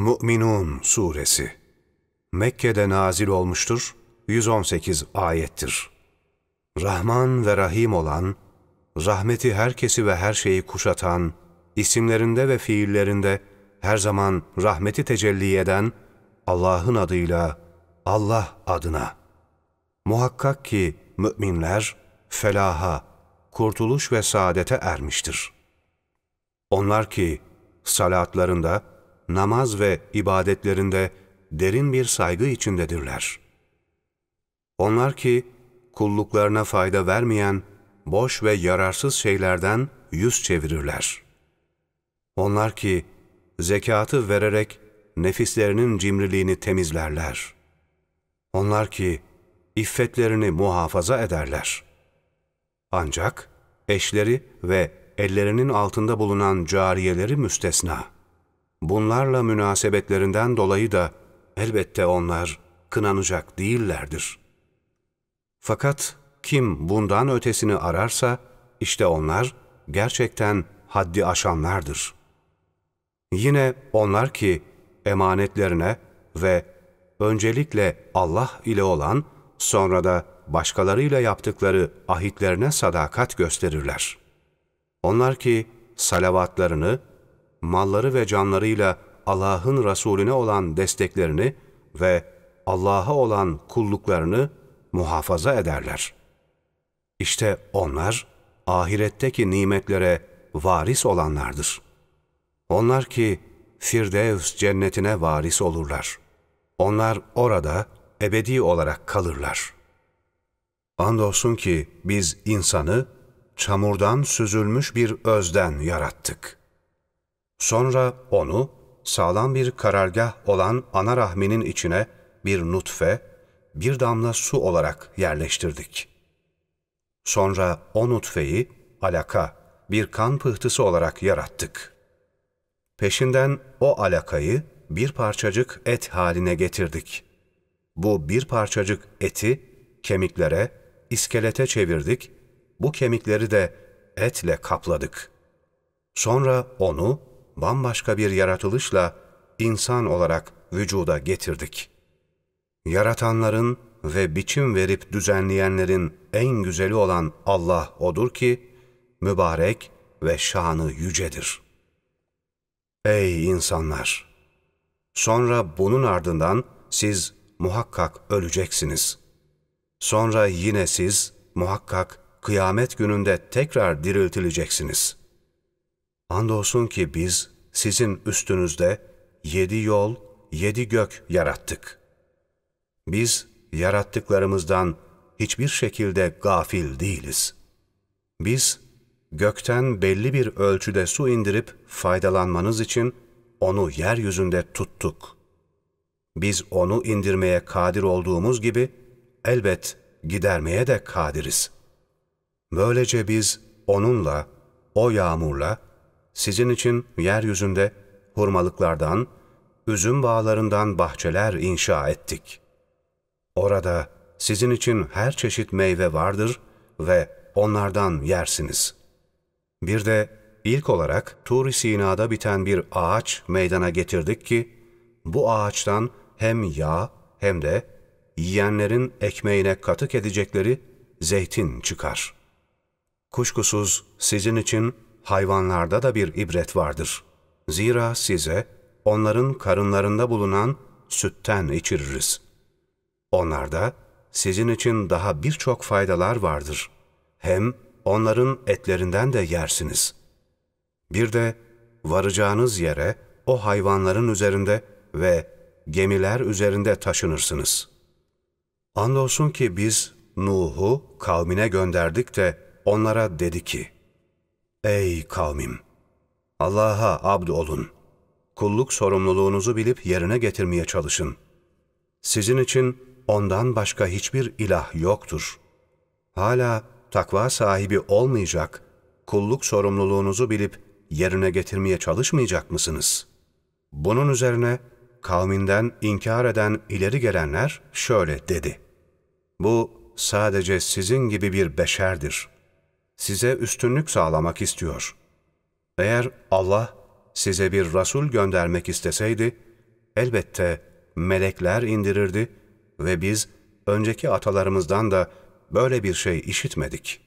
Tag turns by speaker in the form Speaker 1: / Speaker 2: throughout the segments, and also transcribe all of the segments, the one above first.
Speaker 1: Mü'minun Suresi Mekke'de nazil olmuştur, 118 ayettir. Rahman ve Rahim olan, rahmeti herkesi ve her şeyi kuşatan, isimlerinde ve fiillerinde her zaman rahmeti tecelli eden Allah'ın adıyla, Allah adına. Muhakkak ki müminler felaha, kurtuluş ve saadete ermiştir. Onlar ki salatlarında, namaz ve ibadetlerinde derin bir saygı içindedirler. Onlar ki kulluklarına fayda vermeyen boş ve yararsız şeylerden yüz çevirirler. Onlar ki zekatı vererek nefislerinin cimriliğini temizlerler. Onlar ki iffetlerini muhafaza ederler. Ancak eşleri ve ellerinin altında bulunan cariyeleri müstesna. Bunlarla münasebetlerinden dolayı da elbette onlar kınanacak değillerdir. Fakat kim bundan ötesini ararsa, işte onlar gerçekten haddi aşanlardır. Yine onlar ki emanetlerine ve öncelikle Allah ile olan, sonra da başkalarıyla yaptıkları ahitlerine sadakat gösterirler. Onlar ki salavatlarını, malları ve canlarıyla Allah'ın Resulüne olan desteklerini ve Allah'a olan kulluklarını muhafaza ederler. İşte onlar ahiretteki nimetlere varis olanlardır. Onlar ki Firdevs cennetine varis olurlar. Onlar orada ebedi olarak kalırlar. Andolsun ki biz insanı çamurdan süzülmüş bir özden yarattık. Sonra onu sağlam bir karargah olan ana rahminin içine bir nutfe, bir damla su olarak yerleştirdik. Sonra o nutfeyi alaka, bir kan pıhtısı olarak yarattık. Peşinden o alakayı bir parçacık et haline getirdik. Bu bir parçacık eti kemiklere, iskelete çevirdik, bu kemikleri de etle kapladık. Sonra onu bambaşka bir yaratılışla insan olarak vücuda getirdik. Yaratanların ve biçim verip düzenleyenlerin en güzeli olan Allah odur ki, mübarek ve şanı yücedir. Ey insanlar! Sonra bunun ardından siz muhakkak öleceksiniz. Sonra yine siz muhakkak kıyamet gününde tekrar diriltileceksiniz. Andolsun ki biz sizin üstünüzde yedi yol, yedi gök yarattık. Biz yarattıklarımızdan hiçbir şekilde gafil değiliz. Biz gökten belli bir ölçüde su indirip faydalanmanız için onu yeryüzünde tuttuk. Biz onu indirmeye kadir olduğumuz gibi elbet gidermeye de kadiriz. Böylece biz onunla, o yağmurla, sizin için yeryüzünde hurmalıklardan, üzüm bağlarından bahçeler inşa ettik. Orada sizin için her çeşit meyve vardır ve onlardan yersiniz. Bir de ilk olarak Tur-i Sina'da biten bir ağaç meydana getirdik ki, bu ağaçtan hem yağ hem de yiyenlerin ekmeğine katık edecekleri zeytin çıkar. Kuşkusuz sizin için hayvanlarda da bir ibret vardır. Zira size onların karınlarında bulunan sütten içiririz. Onlarda sizin için daha birçok faydalar vardır. Hem onların etlerinden de yersiniz. Bir de varacağınız yere o hayvanların üzerinde ve gemiler üzerinde taşınırsınız. Andolsun ki biz Nuh'u kavmine gönderdik de onlara dedi ki, Ey kavmim! Allah'a abd olun. Kulluk sorumluluğunuzu bilip yerine getirmeye çalışın. Sizin için ondan başka hiçbir ilah yoktur. Hala takva sahibi olmayacak, kulluk sorumluluğunuzu bilip yerine getirmeye çalışmayacak mısınız? Bunun üzerine kavminden inkar eden ileri gelenler şöyle dedi. Bu sadece sizin gibi bir beşerdir. Size üstünlük sağlamak istiyor. Eğer Allah size bir Resul göndermek isteseydi, elbette melekler indirirdi ve biz önceki atalarımızdan da böyle bir şey işitmedik.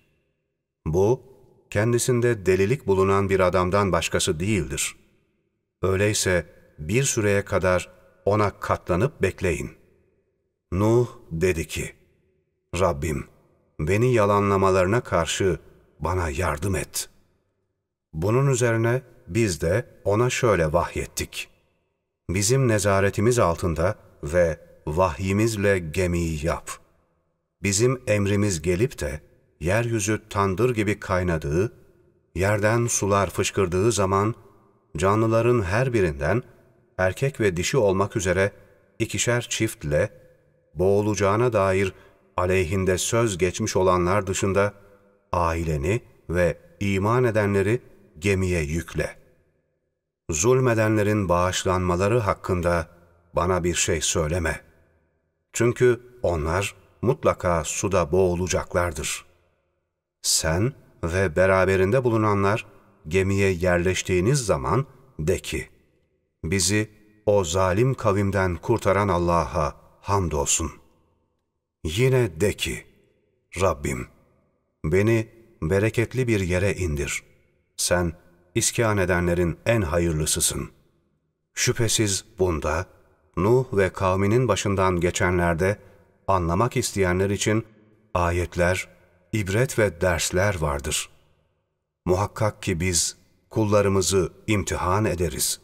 Speaker 1: Bu, kendisinde delilik bulunan bir adamdan başkası değildir. Öyleyse bir süreye kadar ona katlanıp bekleyin. Nuh dedi ki, Rabbim, beni yalanlamalarına karşı bana yardım et. Bunun üzerine biz de ona şöyle vahyettik. Bizim nezaretimiz altında ve vahyimizle gemiyi yap. Bizim emrimiz gelip de yeryüzü tandır gibi kaynadığı, yerden sular fışkırdığı zaman canlıların her birinden erkek ve dişi olmak üzere ikişer çiftle boğulacağına dair aleyhinde söz geçmiş olanlar dışında aileni ve iman edenleri gemiye yükle. Zulmedenlerin bağışlanmaları hakkında bana bir şey söyleme. Çünkü onlar mutlaka suda boğulacaklardır. Sen ve beraberinde bulunanlar gemiye yerleştiğiniz zaman de ki, bizi o zalim kavimden kurtaran Allah'a hamdolsun. Yine de ki, Rabbim, beni bereketli bir yere indir. Sen iskan edenlerin en hayırlısısın. Şüphesiz bunda, Nuh ve kavminin başından geçenlerde anlamak isteyenler için ayetler, ibret ve dersler vardır. Muhakkak ki biz kullarımızı imtihan ederiz.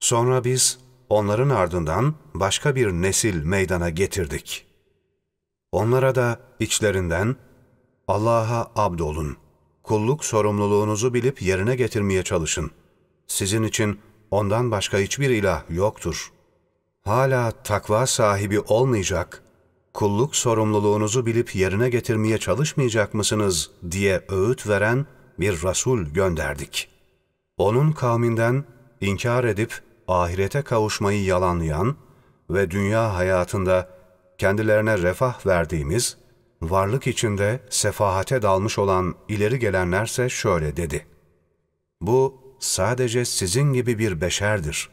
Speaker 1: Sonra biz onların ardından başka bir nesil meydana getirdik. Onlara da içlerinden Allah'a abdolun, kulluk sorumluluğunuzu bilip yerine getirmeye çalışın. Sizin için ondan başka hiçbir ilah yoktur. Hala takva sahibi olmayacak, kulluk sorumluluğunuzu bilip yerine getirmeye çalışmayacak mısınız diye öğüt veren bir Resul gönderdik. Onun kavminden inkar edip ahirete kavuşmayı yalanlayan ve dünya hayatında kendilerine refah verdiğimiz, varlık içinde sefahate dalmış olan ileri gelenlerse şöyle dedi. Bu sadece sizin gibi bir beşerdir.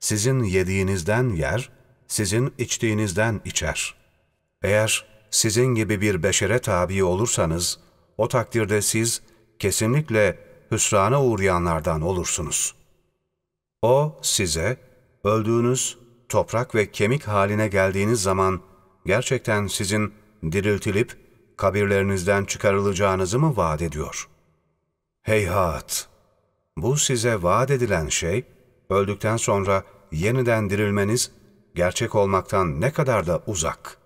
Speaker 1: Sizin yediğinizden yer, sizin içtiğinizden içer. Eğer sizin gibi bir beşere tabi olursanız, o takdirde siz kesinlikle hüsrana uğrayanlardan olursunuz. O size, öldüğünüz toprak ve kemik haline geldiğiniz zaman gerçekten sizin diriltilip kabirlerinizden çıkarılacağınızı mı vaat ediyor? Heyhat! Bu size vaat edilen şey, öldükten sonra yeniden dirilmeniz gerçek olmaktan ne kadar da uzak.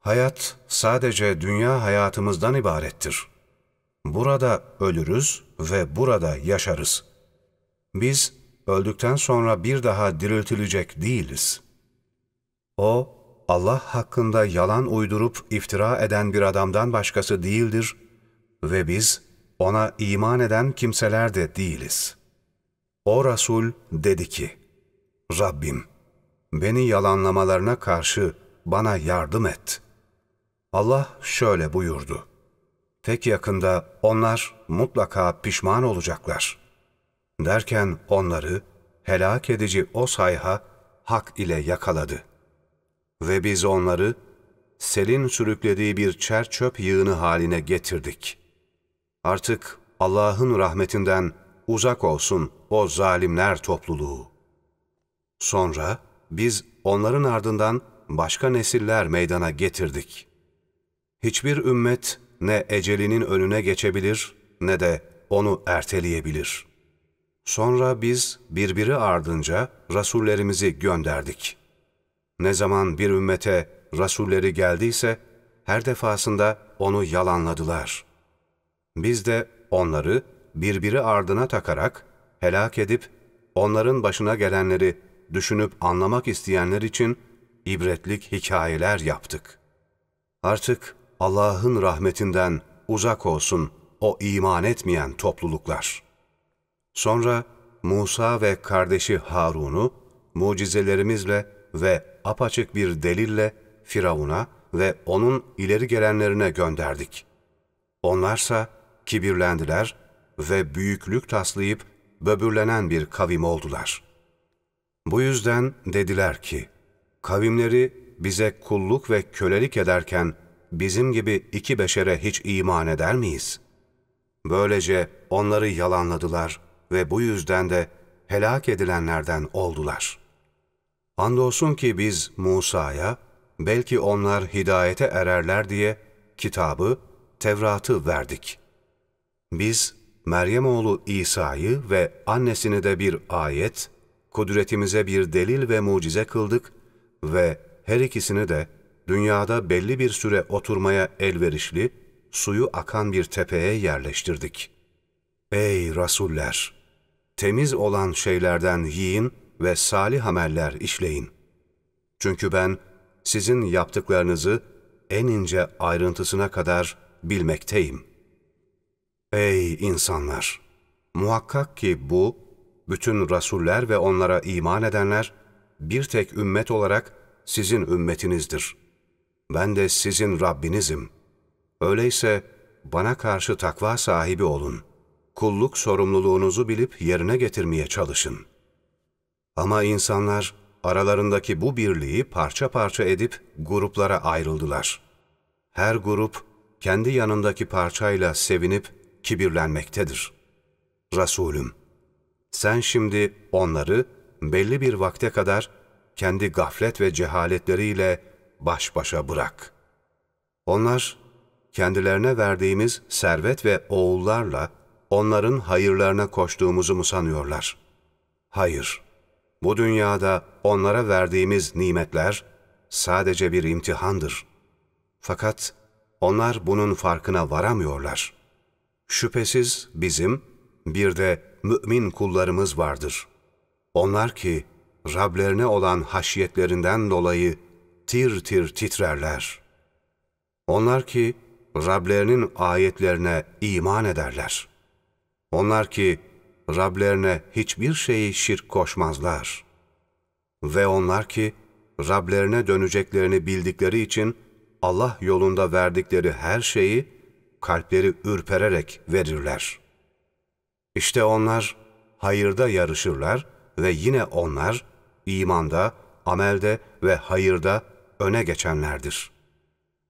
Speaker 1: Hayat sadece dünya hayatımızdan ibarettir. Burada ölürüz ve burada yaşarız. Biz öldükten sonra bir daha diriltilecek değiliz. O, Allah hakkında yalan uydurup iftira eden bir adamdan başkası değildir ve biz ona iman eden kimseler de değiliz. O Resul dedi ki, Rabbim, beni yalanlamalarına karşı bana yardım et. Allah şöyle buyurdu, Pek yakında onlar mutlaka pişman olacaklar. Derken onları helak edici o sayha hak ile yakaladı. Ve biz onları selin sürüklediği bir çer çöp yığını haline getirdik. Artık Allah'ın rahmetinden uzak olsun o zalimler topluluğu. Sonra biz onların ardından başka nesiller meydana getirdik. Hiçbir ümmet ne ecelinin önüne geçebilir ne de onu erteleyebilir. Sonra biz birbiri ardınca rasullerimizi gönderdik. Ne zaman bir ümmete rasulleri geldiyse her defasında onu yalanladılar. Biz de onları birbiri ardına takarak helak edip onların başına gelenleri düşünüp anlamak isteyenler için ibretlik hikayeler yaptık. Artık Allah'ın rahmetinden uzak olsun o iman etmeyen topluluklar. Sonra Musa ve kardeşi Harun'u mucizelerimizle ve apaçık bir delille Firavun'a ve onun ileri gelenlerine gönderdik. Onlarsa kibirlendiler ve büyüklük taslayıp böbürlenen bir kavim oldular. Bu yüzden dediler ki, kavimleri bize kulluk ve kölelik ederken bizim gibi iki beşere hiç iman eder miyiz? Böylece onları yalanladılar ve bu yüzden de helak edilenlerden oldular. Andolsun ki biz Musa'ya, belki onlar hidayete ererler diye kitabı, Tevrat'ı verdik. Biz Meryem oğlu İsa'yı ve annesini de bir ayet, kudretimize bir delil ve mucize kıldık ve her ikisini de dünyada belli bir süre oturmaya elverişli, suyu akan bir tepeye yerleştirdik. Ey Rasuller! Temiz olan şeylerden yiyin ve salih ameller işleyin. Çünkü ben sizin yaptıklarınızı en ince ayrıntısına kadar bilmekteyim. Ey insanlar! Muhakkak ki bu, bütün rasuller ve onlara iman edenler, bir tek ümmet olarak sizin ümmetinizdir. Ben de sizin Rabbinizim. Öyleyse bana karşı takva sahibi olun. Kulluk sorumluluğunuzu bilip yerine getirmeye çalışın. Ama insanlar aralarındaki bu birliği parça parça edip gruplara ayrıldılar. Her grup kendi yanındaki parçayla sevinip kibirlenmektedir. Resulüm, sen şimdi onları belli bir vakte kadar kendi gaflet ve cehaletleriyle baş başa bırak. Onlar, kendilerine verdiğimiz servet ve oğullarla onların hayırlarına koştuğumuzu mu sanıyorlar? Hayır, bu dünyada onlara verdiğimiz nimetler sadece bir imtihandır. Fakat onlar bunun farkına varamıyorlar. Şüphesiz bizim bir de mümin kullarımız vardır. Onlar ki Rablerine olan haşiyetlerinden dolayı tir tir titrerler. Onlar ki Rablerinin ayetlerine iman ederler. Onlar ki Rablerine hiçbir şeyi şirk koşmazlar. Ve onlar ki Rablerine döneceklerini bildikleri için Allah yolunda verdikleri her şeyi kalpleri ürpererek verirler. İşte onlar hayırda yarışırlar ve yine onlar imanda, amelde ve hayırda öne geçenlerdir.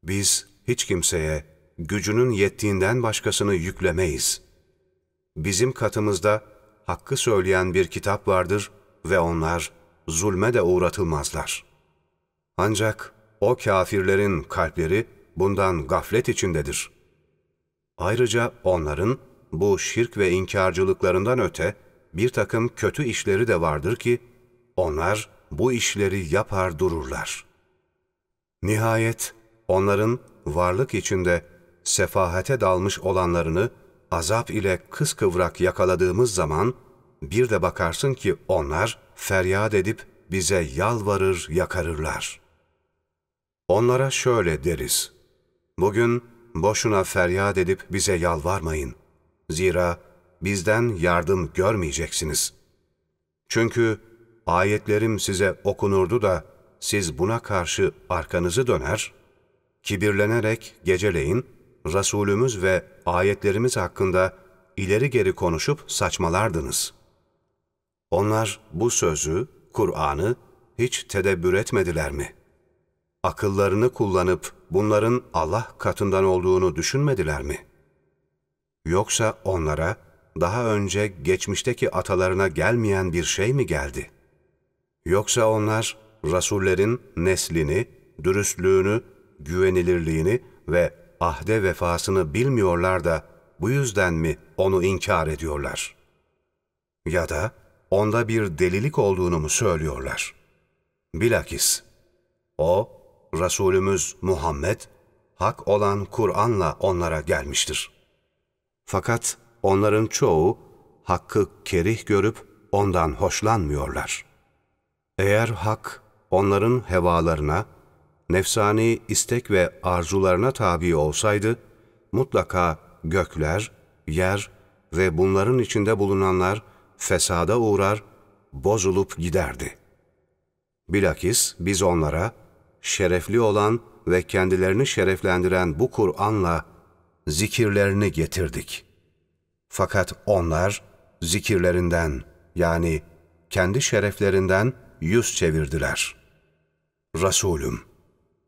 Speaker 1: Biz hiç kimseye gücünün yettiğinden başkasını yüklemeyiz. Bizim katımızda hakkı söyleyen bir kitap vardır ve onlar zulme de uğratılmazlar. Ancak o kafirlerin kalpleri bundan gaflet içindedir. Ayrıca onların bu şirk ve inkarcılıklarından öte bir takım kötü işleri de vardır ki, onlar bu işleri yapar dururlar. Nihayet onların varlık içinde sefahate dalmış olanlarını azap ile kıskıvrak yakaladığımız zaman, bir de bakarsın ki onlar feryat edip bize yalvarır yakarırlar. Onlara şöyle deriz, bugün boşuna feryat edip bize yalvarmayın. Zira bizden yardım görmeyeceksiniz. Çünkü ayetlerim size okunurdu da siz buna karşı arkanızı döner, kibirlenerek geceleyin Resulümüz ve ayetlerimiz hakkında ileri geri konuşup saçmalardınız. Onlar bu sözü, Kur'an'ı hiç tedebbür etmediler mi? Akıllarını kullanıp bunların Allah katından olduğunu düşünmediler mi? Yoksa onlara, daha önce geçmişteki atalarına gelmeyen bir şey mi geldi? Yoksa onlar rasullerin neslini, dürüstlüğünü, güvenilirliğini ve ahde vefasını bilmiyorlar da bu yüzden mi onu inkar ediyorlar? Ya da onda bir delilik olduğunu mu söylüyorlar? Bilakis o, Resulümüz Muhammed, hak olan Kur'an'la onlara gelmiştir. Fakat onların çoğu hakkı kerih görüp ondan hoşlanmıyorlar. Eğer hak onların hevalarına, nefsani istek ve arzularına tabi olsaydı, mutlaka gökler, yer ve bunların içinde bulunanlar fesada uğrar, bozulup giderdi. Bilakis biz onlara şerefli olan ve kendilerini şereflendiren bu Kur'an'la zikirlerini getirdik.'' Fakat onlar zikirlerinden yani kendi şereflerinden yüz çevirdiler. Resulüm,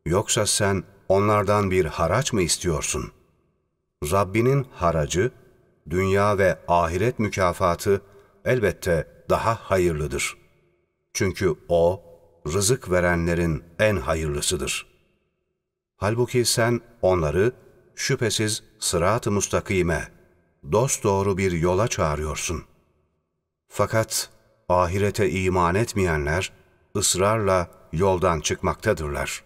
Speaker 1: yoksa sen onlardan bir haraç mı istiyorsun? Rabbinin haracı, dünya ve ahiret mükafatı elbette daha hayırlıdır. Çünkü O, rızık verenlerin en hayırlısıdır. Halbuki sen onları şüphesiz sırat-ı mustakime, dosdoğru bir yola çağırıyorsun. Fakat ahirete iman etmeyenler ısrarla yoldan çıkmaktadırlar.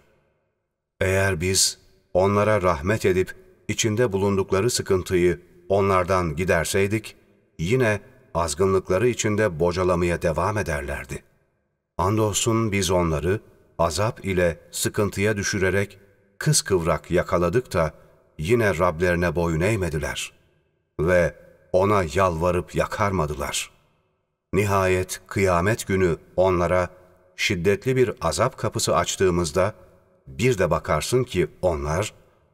Speaker 1: Eğer biz onlara rahmet edip içinde bulundukları sıkıntıyı onlardan giderseydik, yine azgınlıkları içinde bocalamaya devam ederlerdi. Andolsun biz onları azap ile sıkıntıya düşürerek kıskıvrak yakaladık da yine Rablerine boyun eğmediler ve ona yalvarıp yakarmadılar. Nihayet kıyamet günü onlara şiddetli bir azap kapısı açtığımızda bir de bakarsın ki onlar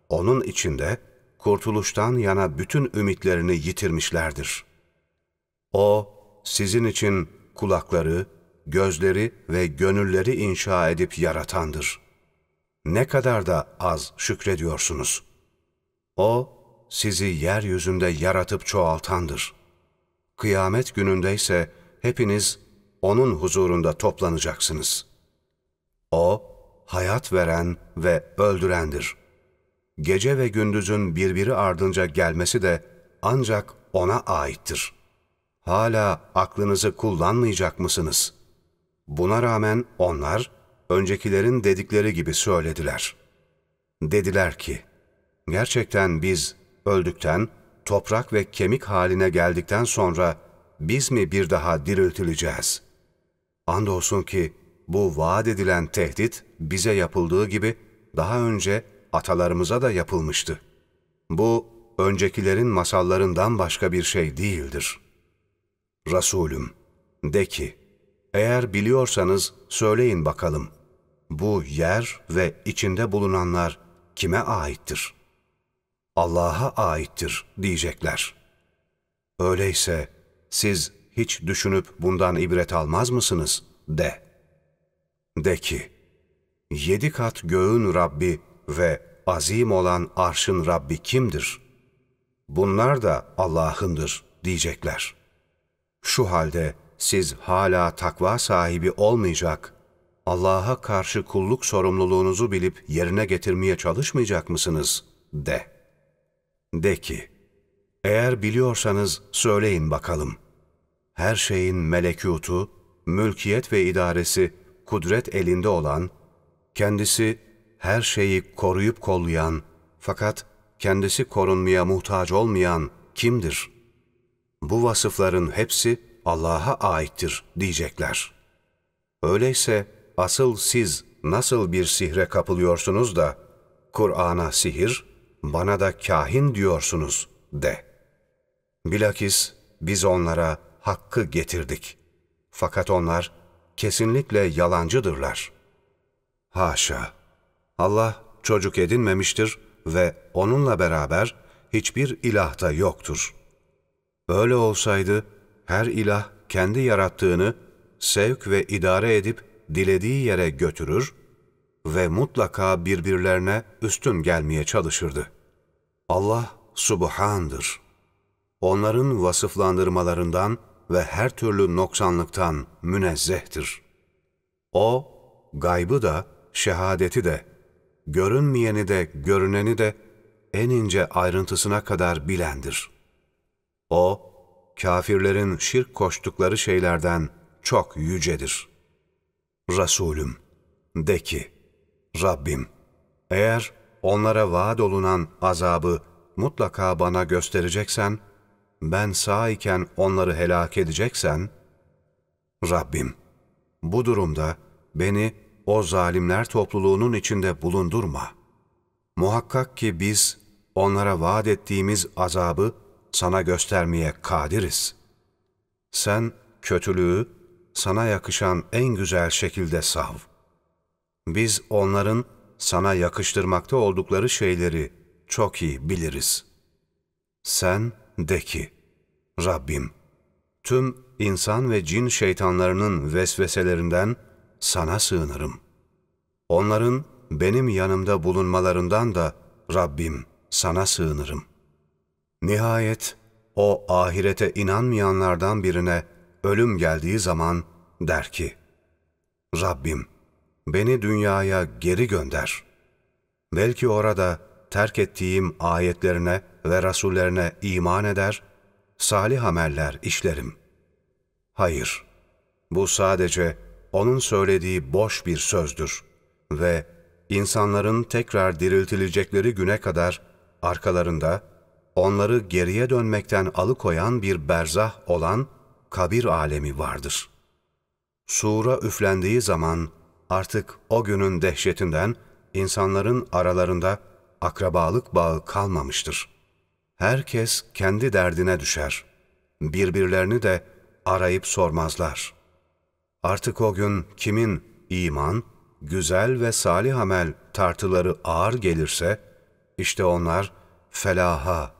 Speaker 1: onun içinde kurtuluştan yana bütün ümitlerini yitirmişlerdir. O sizin için kulakları, gözleri ve gönülleri inşa edip yaratandır. Ne kadar da az şükrediyorsunuz. O, sizi yeryüzünde yaratıp çoğaltandır. Kıyamet gününde ise hepiniz O'nun huzurunda toplanacaksınız. O, hayat veren ve öldürendir. Gece ve gündüzün birbiri ardınca gelmesi de ancak O'na aittir. Hala aklınızı kullanmayacak mısınız?'' Buna rağmen onlar öncekilerin dedikleri gibi söylediler. Dediler ki, gerçekten biz öldükten, toprak ve kemik haline geldikten sonra biz mi bir daha diriltileceğiz? Andolsun ki bu vaat edilen tehdit bize yapıldığı gibi daha önce atalarımıza da yapılmıştı. Bu öncekilerin masallarından başka bir şey değildir. Resulüm, de ki, eğer biliyorsanız söyleyin bakalım. Bu yer ve içinde bulunanlar kime aittir? Allah'a aittir diyecekler. Öyleyse siz hiç düşünüp bundan ibret almaz mısınız? De. De ki, yedi kat göğün Rabbi ve azim olan arşın Rabbi kimdir? Bunlar da Allah'ındır diyecekler. Şu halde siz hala takva sahibi olmayacak, Allah'a karşı kulluk sorumluluğunuzu bilip yerine getirmeye çalışmayacak mısınız? De. De ki, eğer biliyorsanız söyleyin bakalım. Her şeyin melekutu, mülkiyet ve idaresi kudret elinde olan, kendisi her şeyi koruyup kollayan fakat kendisi korunmaya muhtaç olmayan kimdir? Bu vasıfların hepsi Allah'a aittir diyecekler. Öyleyse asıl siz nasıl bir sihre kapılıyorsunuz da Kur'an'a sihir, bana da kahin diyorsunuz de. Bilakis biz onlara hakkı getirdik. Fakat onlar kesinlikle yalancıdırlar. Haşa! Allah çocuk edinmemiştir ve onunla beraber hiçbir ilah da yoktur. Öyle olsaydı her ilah kendi yarattığını sevk ve idare edip dilediği yere götürür ve mutlaka birbirlerine üstün gelmeye çalışırdı. Allah subhandır. Onların vasıflandırmalarından ve her türlü noksanlıktan münezzehtir. O, gaybı da, şehadeti de, görünmeyeni de, görüneni de en ince ayrıntısına kadar bilendir. O, kafirlerin şirk koştukları şeylerden çok yücedir. Resulüm, de ki, Rabbim, eğer onlara vaat olunan azabı mutlaka bana göstereceksen, ben sağ iken onları helak edeceksen, Rabbim, bu durumda beni o zalimler topluluğunun içinde bulundurma. Muhakkak ki biz onlara vaat ettiğimiz azabı sana göstermeye kadiriz. Sen kötülüğü sana yakışan en güzel şekilde sav. Biz onların sana yakıştırmakta oldukları şeyleri çok iyi biliriz. Sen de ki, Rabbim, tüm insan ve cin şeytanlarının vesveselerinden sana sığınırım. Onların benim yanımda bulunmalarından da Rabbim sana sığınırım. Nihayet o ahirete inanmayanlardan birine ölüm geldiği zaman der ki, Rabbim beni dünyaya geri gönder. Belki orada terk ettiğim ayetlerine ve rasullerine iman eder, salih ameller işlerim. Hayır, bu sadece onun söylediği boş bir sözdür ve insanların tekrar diriltilecekleri güne kadar arkalarında onları geriye dönmekten alıkoyan bir berzah olan kabir alemi vardır. Sura üflendiği zaman artık o günün dehşetinden insanların aralarında akrabalık bağı kalmamıştır. Herkes kendi derdine düşer. Birbirlerini de arayıp sormazlar. Artık o gün kimin iman, güzel ve salih amel tartıları ağır gelirse, işte onlar felaha,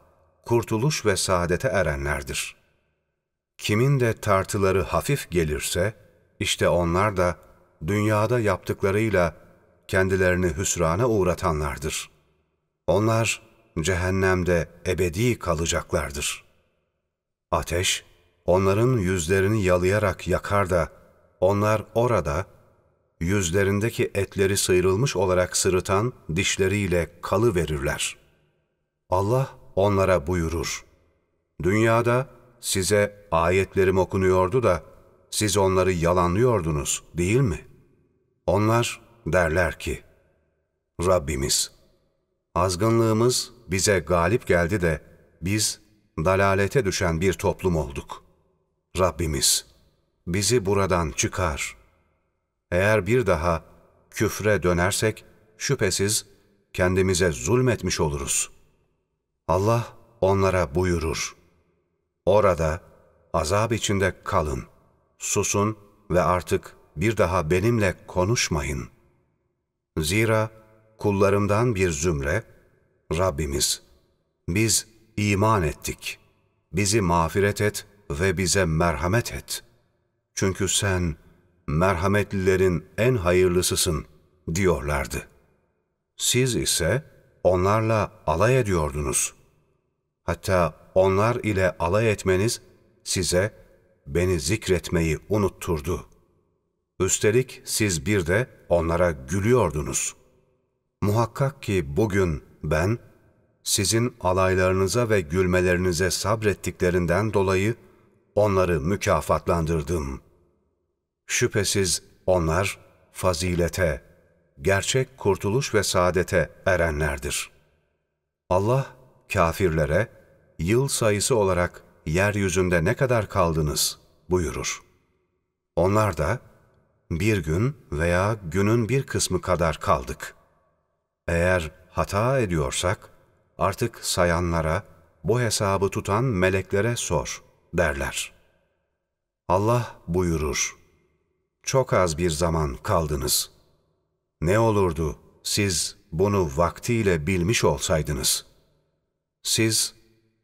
Speaker 1: kurtuluş ve saadete erenlerdir. Kimin de tartıları hafif gelirse, işte onlar da dünyada yaptıklarıyla kendilerini hüsrana uğratanlardır. Onlar cehennemde ebedi kalacaklardır. Ateş, onların yüzlerini yalayarak yakar da, onlar orada, yüzlerindeki etleri sıyrılmış olarak sırıtan dişleriyle kalı verirler. Allah onlara buyurur. Dünyada size ayetlerim okunuyordu da siz onları yalanlıyordunuz değil mi? Onlar derler ki, Rabbimiz, azgınlığımız bize galip geldi de biz dalalete düşen bir toplum olduk. Rabbimiz, bizi buradan çıkar. Eğer bir daha küfre dönersek şüphesiz kendimize zulmetmiş oluruz. Allah onlara buyurur. Orada azap içinde kalın, susun ve artık bir daha benimle konuşmayın. Zira kullarımdan bir zümre, Rabbimiz, biz iman ettik, bizi mağfiret et ve bize merhamet et. Çünkü sen merhametlilerin en hayırlısısın diyorlardı. Siz ise onlarla alay ediyordunuz. Hatta onlar ile alay etmeniz size beni zikretmeyi unutturdu. Üstelik siz bir de onlara gülüyordunuz. Muhakkak ki bugün ben, sizin alaylarınıza ve gülmelerinize sabrettiklerinden dolayı onları mükafatlandırdım. Şüphesiz onlar fazilete, gerçek kurtuluş ve saadete erenlerdir. Allah kafirlere yıl sayısı olarak yeryüzünde ne kadar kaldınız buyurur. Onlar da bir gün veya günün bir kısmı kadar kaldık. Eğer hata ediyorsak artık sayanlara, bu hesabı tutan meleklere sor derler. Allah buyurur, çok az bir zaman kaldınız. Ne olurdu siz bunu vaktiyle bilmiş olsaydınız? Siz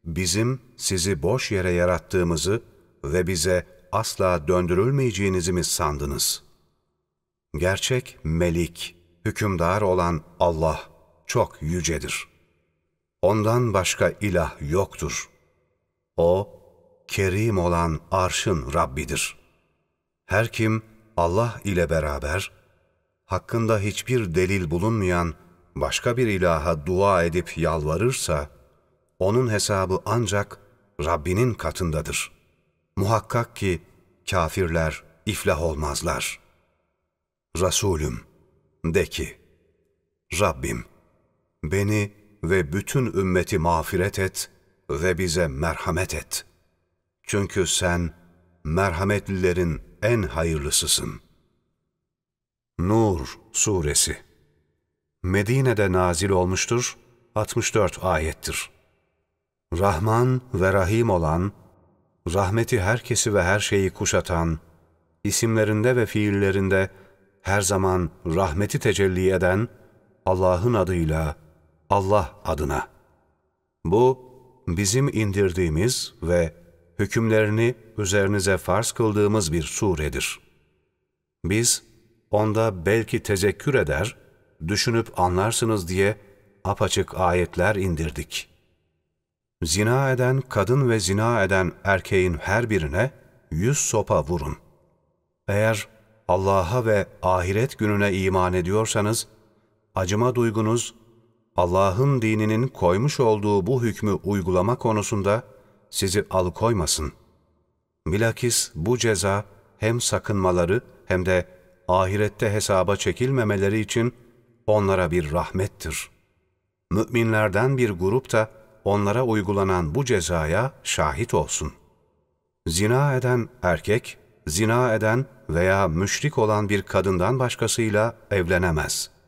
Speaker 1: bizim sizi boş yere yarattığımızı ve bize asla döndürülmeyeceğinizi mi sandınız? Gerçek melik, hükümdar olan Allah çok yücedir. Ondan başka ilah yoktur. O, kerim olan arşın Rabbidir. Her kim Allah ile beraber, hakkında hiçbir delil bulunmayan başka bir ilaha dua edip yalvarırsa, onun hesabı ancak Rabbinin katındadır. Muhakkak ki kafirler iflah olmazlar. Resulüm, de ki, Rabbim, beni ve bütün ümmeti mağfiret et ve bize merhamet et. Çünkü sen merhametlilerin en hayırlısısın. Nur Suresi Medine'de nazil olmuştur, 64 ayettir. Rahman ve Rahim olan, rahmeti herkesi ve her şeyi kuşatan, isimlerinde ve fiillerinde her zaman rahmeti tecelli eden Allah'ın adıyla, Allah adına. Bu, bizim indirdiğimiz ve hükümlerini üzerinize farz kıldığımız bir suredir. Biz, onda belki tezekkür eder, düşünüp anlarsınız diye apaçık ayetler indirdik. Zina eden kadın ve zina eden erkeğin her birine yüz sopa vurun. Eğer Allah'a ve ahiret gününe iman ediyorsanız, acıma duygunuz, Allah'ın dininin koymuş olduğu bu hükmü uygulama konusunda sizi alıkoymasın. Bilakis bu ceza hem sakınmaları hem de ahirette hesaba çekilmemeleri için onlara bir rahmettir. Müminlerden bir grup da onlara uygulanan bu cezaya şahit olsun. Zina eden erkek, zina eden veya müşrik olan bir kadından başkasıyla evlenemez.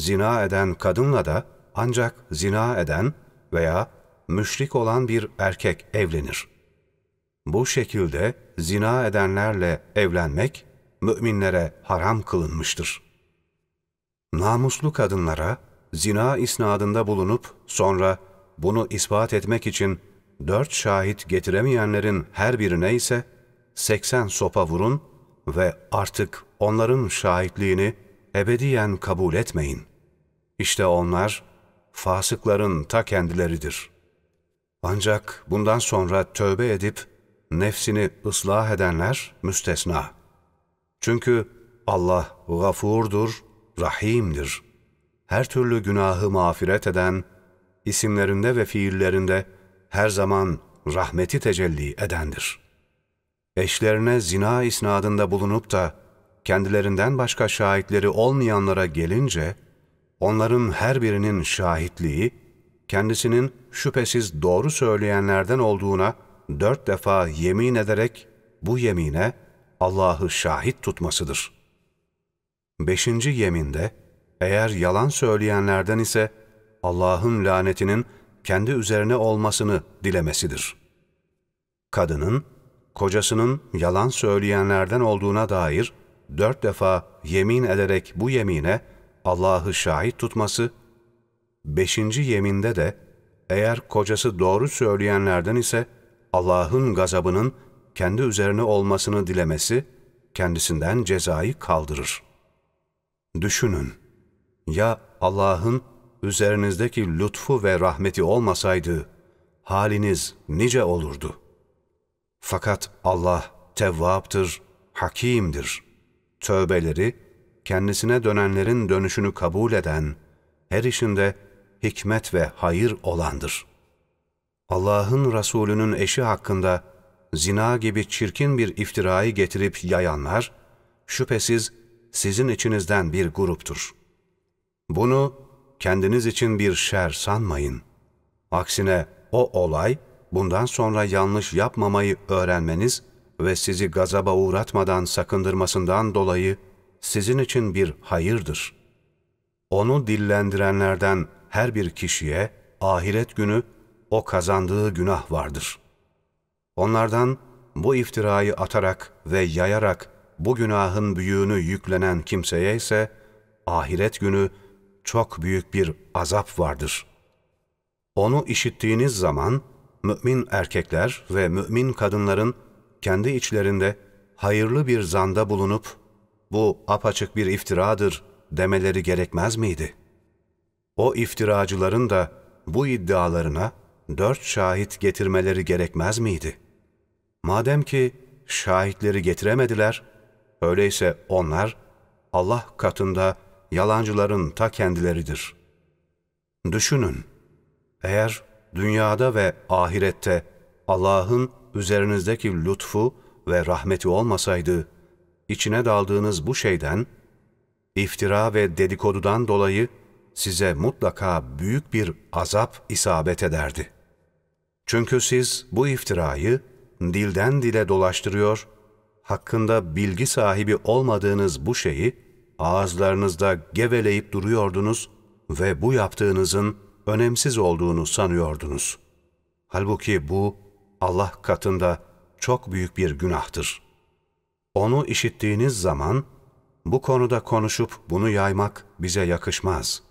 Speaker 1: Zina eden kadınla da ancak zina eden veya müşrik olan bir erkek evlenir. Bu şekilde zina edenlerle evlenmek müminlere haram kılınmıştır. Namuslu kadınlara zina isnadında bulunup sonra bunu ispat etmek için dört şahit getiremeyenlerin her birine ise seksen sopa vurun ve artık onların şahitliğini ebediyen kabul etmeyin. İşte onlar fasıkların ta kendileridir. Ancak bundan sonra tövbe edip nefsini ıslah edenler müstesna. Çünkü Allah gafurdur, rahimdir. Her türlü günahı mağfiret eden, isimlerinde ve fiillerinde her zaman rahmeti tecelli edendir. Eşlerine zina isnadında bulunup da kendilerinden başka şahitleri olmayanlara gelince, onların her birinin şahitliği, kendisinin şüphesiz doğru söyleyenlerden olduğuna dört defa yemin ederek bu yemine Allah'ı şahit tutmasıdır. Beşinci yeminde, eğer yalan söyleyenlerden ise Allah'ın lanetinin kendi üzerine olmasını dilemesidir. Kadının, kocasının yalan söyleyenlerden olduğuna dair dört defa yemin ederek bu yemine Allah'ı şahit tutması, beşinci yeminde de eğer kocası doğru söyleyenlerden ise Allah'ın gazabının kendi üzerine olmasını dilemesi, kendisinden cezayı kaldırır. Düşünün, ya Allah'ın üzerinizdeki lütfu ve rahmeti olmasaydı, haliniz nice olurdu. Fakat Allah tevvaptır, hakimdir. Tövbeleri, kendisine dönenlerin dönüşünü kabul eden, her işinde hikmet ve hayır olandır. Allah'ın Resulü'nün eşi hakkında zina gibi çirkin bir iftirayı getirip yayanlar, şüphesiz sizin içinizden bir gruptur. Bunu kendiniz için bir şer sanmayın. Aksine o olay, bundan sonra yanlış yapmamayı öğrenmeniz ve sizi gazaba uğratmadan sakındırmasından dolayı sizin için bir hayırdır. Onu dillendirenlerden her bir kişiye ahiret günü o kazandığı günah vardır. Onlardan bu iftirayı atarak ve yayarak bu günahın büyüğünü yüklenen kimseye ise ahiret günü çok büyük bir azap vardır. Onu işittiğiniz zaman mümin erkekler ve mümin kadınların kendi içlerinde hayırlı bir zanda bulunup bu apaçık bir iftiradır demeleri gerekmez miydi? O iftiracıların da bu iddialarına dört şahit getirmeleri gerekmez miydi? Madem ki şahitleri getiremediler, öyleyse onlar Allah katında yalancıların ta kendileridir. Düşünün, eğer dünyada ve ahirette Allah'ın üzerinizdeki lütfu ve rahmeti olmasaydı, içine daldığınız bu şeyden, iftira ve dedikodudan dolayı size mutlaka büyük bir azap isabet ederdi. Çünkü siz bu iftirayı dilden dile dolaştırıyor, hakkında bilgi sahibi olmadığınız bu şeyi ağızlarınızda geveleyip duruyordunuz ve bu yaptığınızın önemsiz olduğunu sanıyordunuz. Halbuki bu Allah katında çok büyük bir günahtır. Onu işittiğiniz zaman bu konuda konuşup bunu yaymak bize yakışmaz.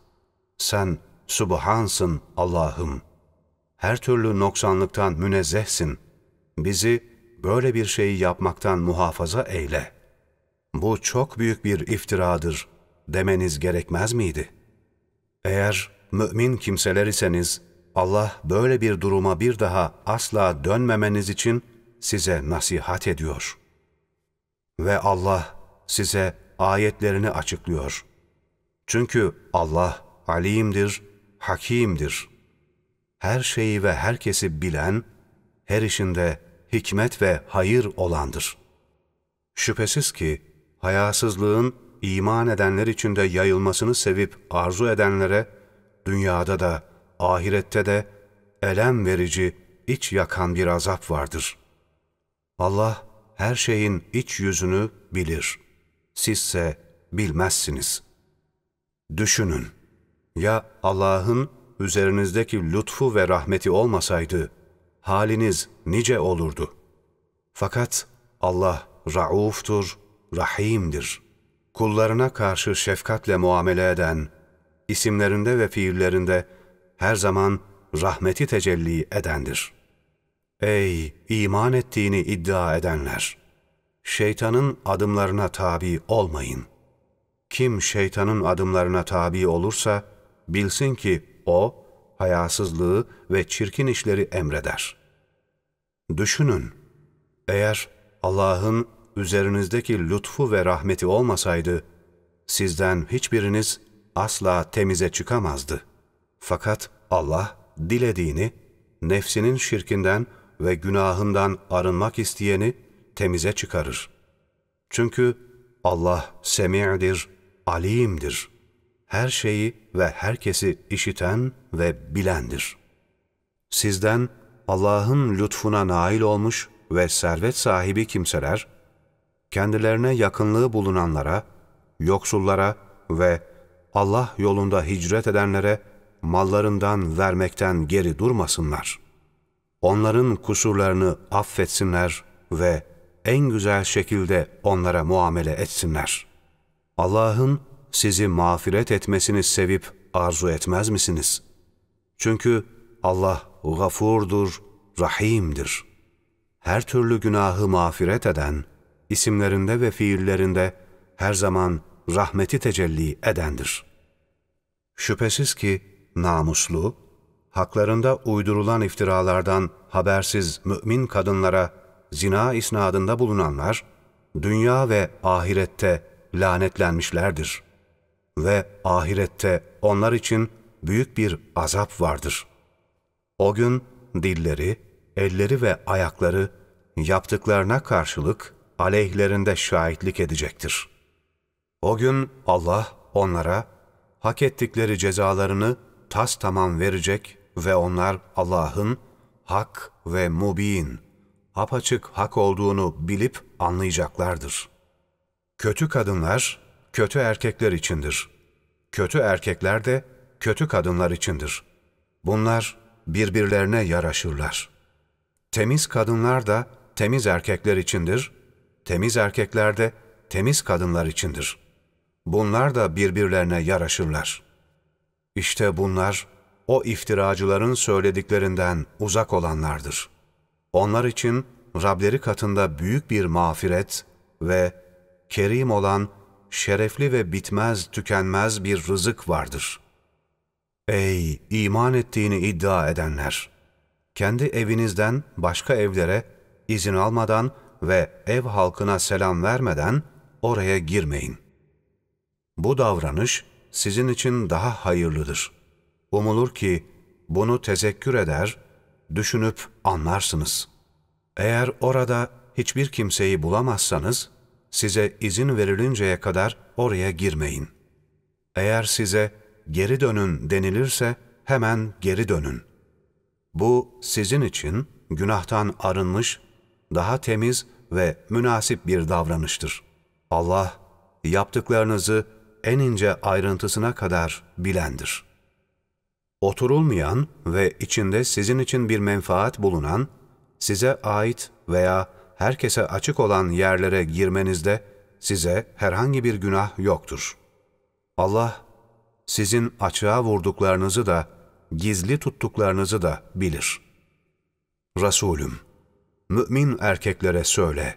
Speaker 1: Sen Subhansın Allah'ım. Her türlü noksanlıktan münezzehsin. Bizi böyle bir şeyi yapmaktan muhafaza eyle. bu çok büyük bir iftiradır demeniz gerekmez miydi? Eğer mümin kimseler iseniz, Allah böyle bir duruma bir daha asla dönmemeniz için size nasihat ediyor. Ve Allah size ayetlerini açıklıyor. Çünkü Allah alimdir, hakimdir. Her şeyi ve herkesi bilen, her işinde hikmet ve hayır olandır. Şüphesiz ki hayasızlığın iman edenler içinde yayılmasını sevip arzu edenlere dünyada da ahirette de elem verici, iç yakan bir azap vardır. Allah her şeyin iç yüzünü bilir. Sizse bilmezsiniz. Düşünün, ya Allah'ın üzerinizdeki lütfu ve rahmeti olmasaydı, haliniz nice olurdu. Fakat Allah rauftur, rahimdir. Kullarına karşı şefkatle muamele eden, isimlerinde ve fiillerinde her zaman rahmeti tecelli edendir. Ey iman ettiğini iddia edenler! Şeytanın adımlarına tabi olmayın. Kim şeytanın adımlarına tabi olursa, bilsin ki o, hayasızlığı ve çirkin işleri emreder. Düşünün, eğer Allah'ın üzerinizdeki lütfu ve rahmeti olmasaydı, sizden hiçbiriniz asla temize çıkamazdı. Fakat Allah dilediğini, nefsinin şirkinden ve günahından arınmak isteyeni temize çıkarır. Çünkü Allah semi'dir, alimdir. Her şeyi ve herkesi işiten ve bilendir. Sizden Allah'ın lütfuna nail olmuş ve servet sahibi kimseler, kendilerine yakınlığı bulunanlara, yoksullara ve Allah yolunda hicret edenlere mallarından vermekten geri durmasınlar. Onların kusurlarını affetsinler ve en güzel şekilde onlara muamele etsinler. Allah'ın sizi mağfiret etmesini sevip arzu etmez misiniz? Çünkü Allah gafurdur, rahimdir. Her türlü günahı mağfiret eden, isimlerinde ve fiillerinde her zaman rahmeti tecelli edendir. Şüphesiz ki namuslu, haklarında uydurulan iftiralardan habersiz mümin kadınlara zina isnadında bulunanlar, dünya ve ahirette lanetlenmişlerdir. Ve ahirette onlar için büyük bir azap vardır. O gün dilleri, elleri ve ayakları yaptıklarına karşılık aleyhlerinde şahitlik edecektir. O gün Allah onlara hak ettikleri cezalarını tas tamam verecek ve onlar Allah'ın hak ve mubin, apaçık hak olduğunu bilip anlayacaklardır. Kötü kadınlar, kötü erkekler içindir. Kötü erkekler de kötü kadınlar içindir. Bunlar birbirlerine yaraşırlar. Temiz kadınlar da temiz erkekler içindir, temiz erkekler de temiz kadınlar içindir. Bunlar da birbirlerine yaraşırlar. İşte bunlar, o iftiracıların söylediklerinden uzak olanlardır. Onlar için Rableri katında büyük bir mağfiret ve kerim olan, şerefli ve bitmez, tükenmez bir rızık vardır. Ey iman ettiğini iddia edenler! Kendi evinizden başka evlere izin almadan ve ev halkına selam vermeden oraya girmeyin. Bu davranış sizin için daha hayırlıdır.'' Umulur ki bunu tezekkür eder, düşünüp anlarsınız. Eğer orada hiçbir kimseyi bulamazsanız, size izin verilinceye kadar oraya girmeyin. Eğer size geri dönün denilirse hemen geri dönün. Bu sizin için günahtan arınmış, daha temiz ve münasip bir davranıştır. Allah yaptıklarınızı en ince ayrıntısına kadar bilendir.'' Oturulmayan ve içinde sizin için bir menfaat bulunan, size ait veya herkese açık olan yerlere girmenizde size herhangi bir günah yoktur. Allah, sizin açığa vurduklarınızı da, gizli tuttuklarınızı da bilir. Resulüm, mümin erkeklere söyle,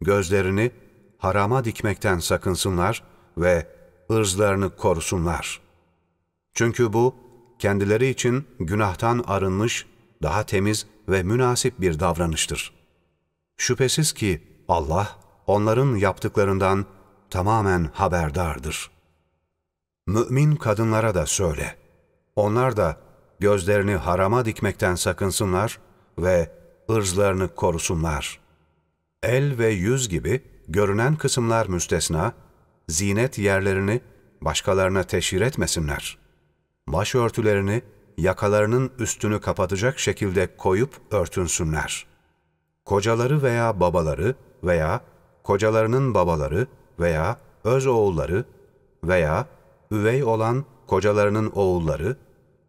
Speaker 1: gözlerini harama dikmekten sakınsınlar ve ırzlarını korusunlar. Çünkü bu, kendileri için günahtan arınmış, daha temiz ve münasip bir davranıştır. Şüphesiz ki Allah, onların yaptıklarından tamamen haberdardır. Mümin kadınlara da söyle, onlar da gözlerini harama dikmekten sakınsınlar ve ırzlarını korusunlar. El ve yüz gibi görünen kısımlar müstesna, zinet yerlerini başkalarına teşhir etmesinler. Başörtülerini yakalarının üstünü kapatacak şekilde koyup örtünsünler. Kocaları veya babaları veya kocalarının babaları veya öz oğulları veya üvey olan kocalarının oğulları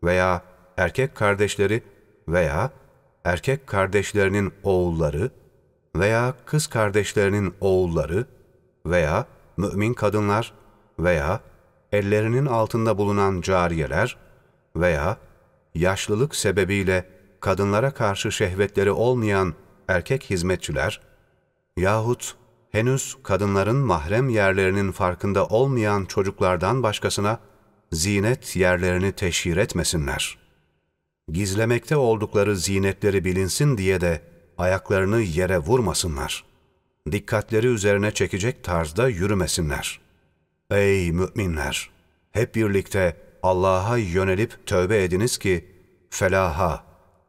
Speaker 1: veya erkek kardeşleri veya erkek kardeşlerinin oğulları veya kız kardeşlerinin oğulları veya mümin kadınlar veya ellerinin altında bulunan cariyeler veya yaşlılık sebebiyle kadınlara karşı şehvetleri olmayan erkek hizmetçiler yahut henüz kadınların mahrem yerlerinin farkında olmayan çocuklardan başkasına zinet yerlerini teşhir etmesinler. Gizlemekte oldukları zinetleri bilinsin diye de ayaklarını yere vurmasınlar. Dikkatleri üzerine çekecek tarzda yürümesinler. Ey müminler! Hep birlikte Allah'a yönelip tövbe ediniz ki felaha,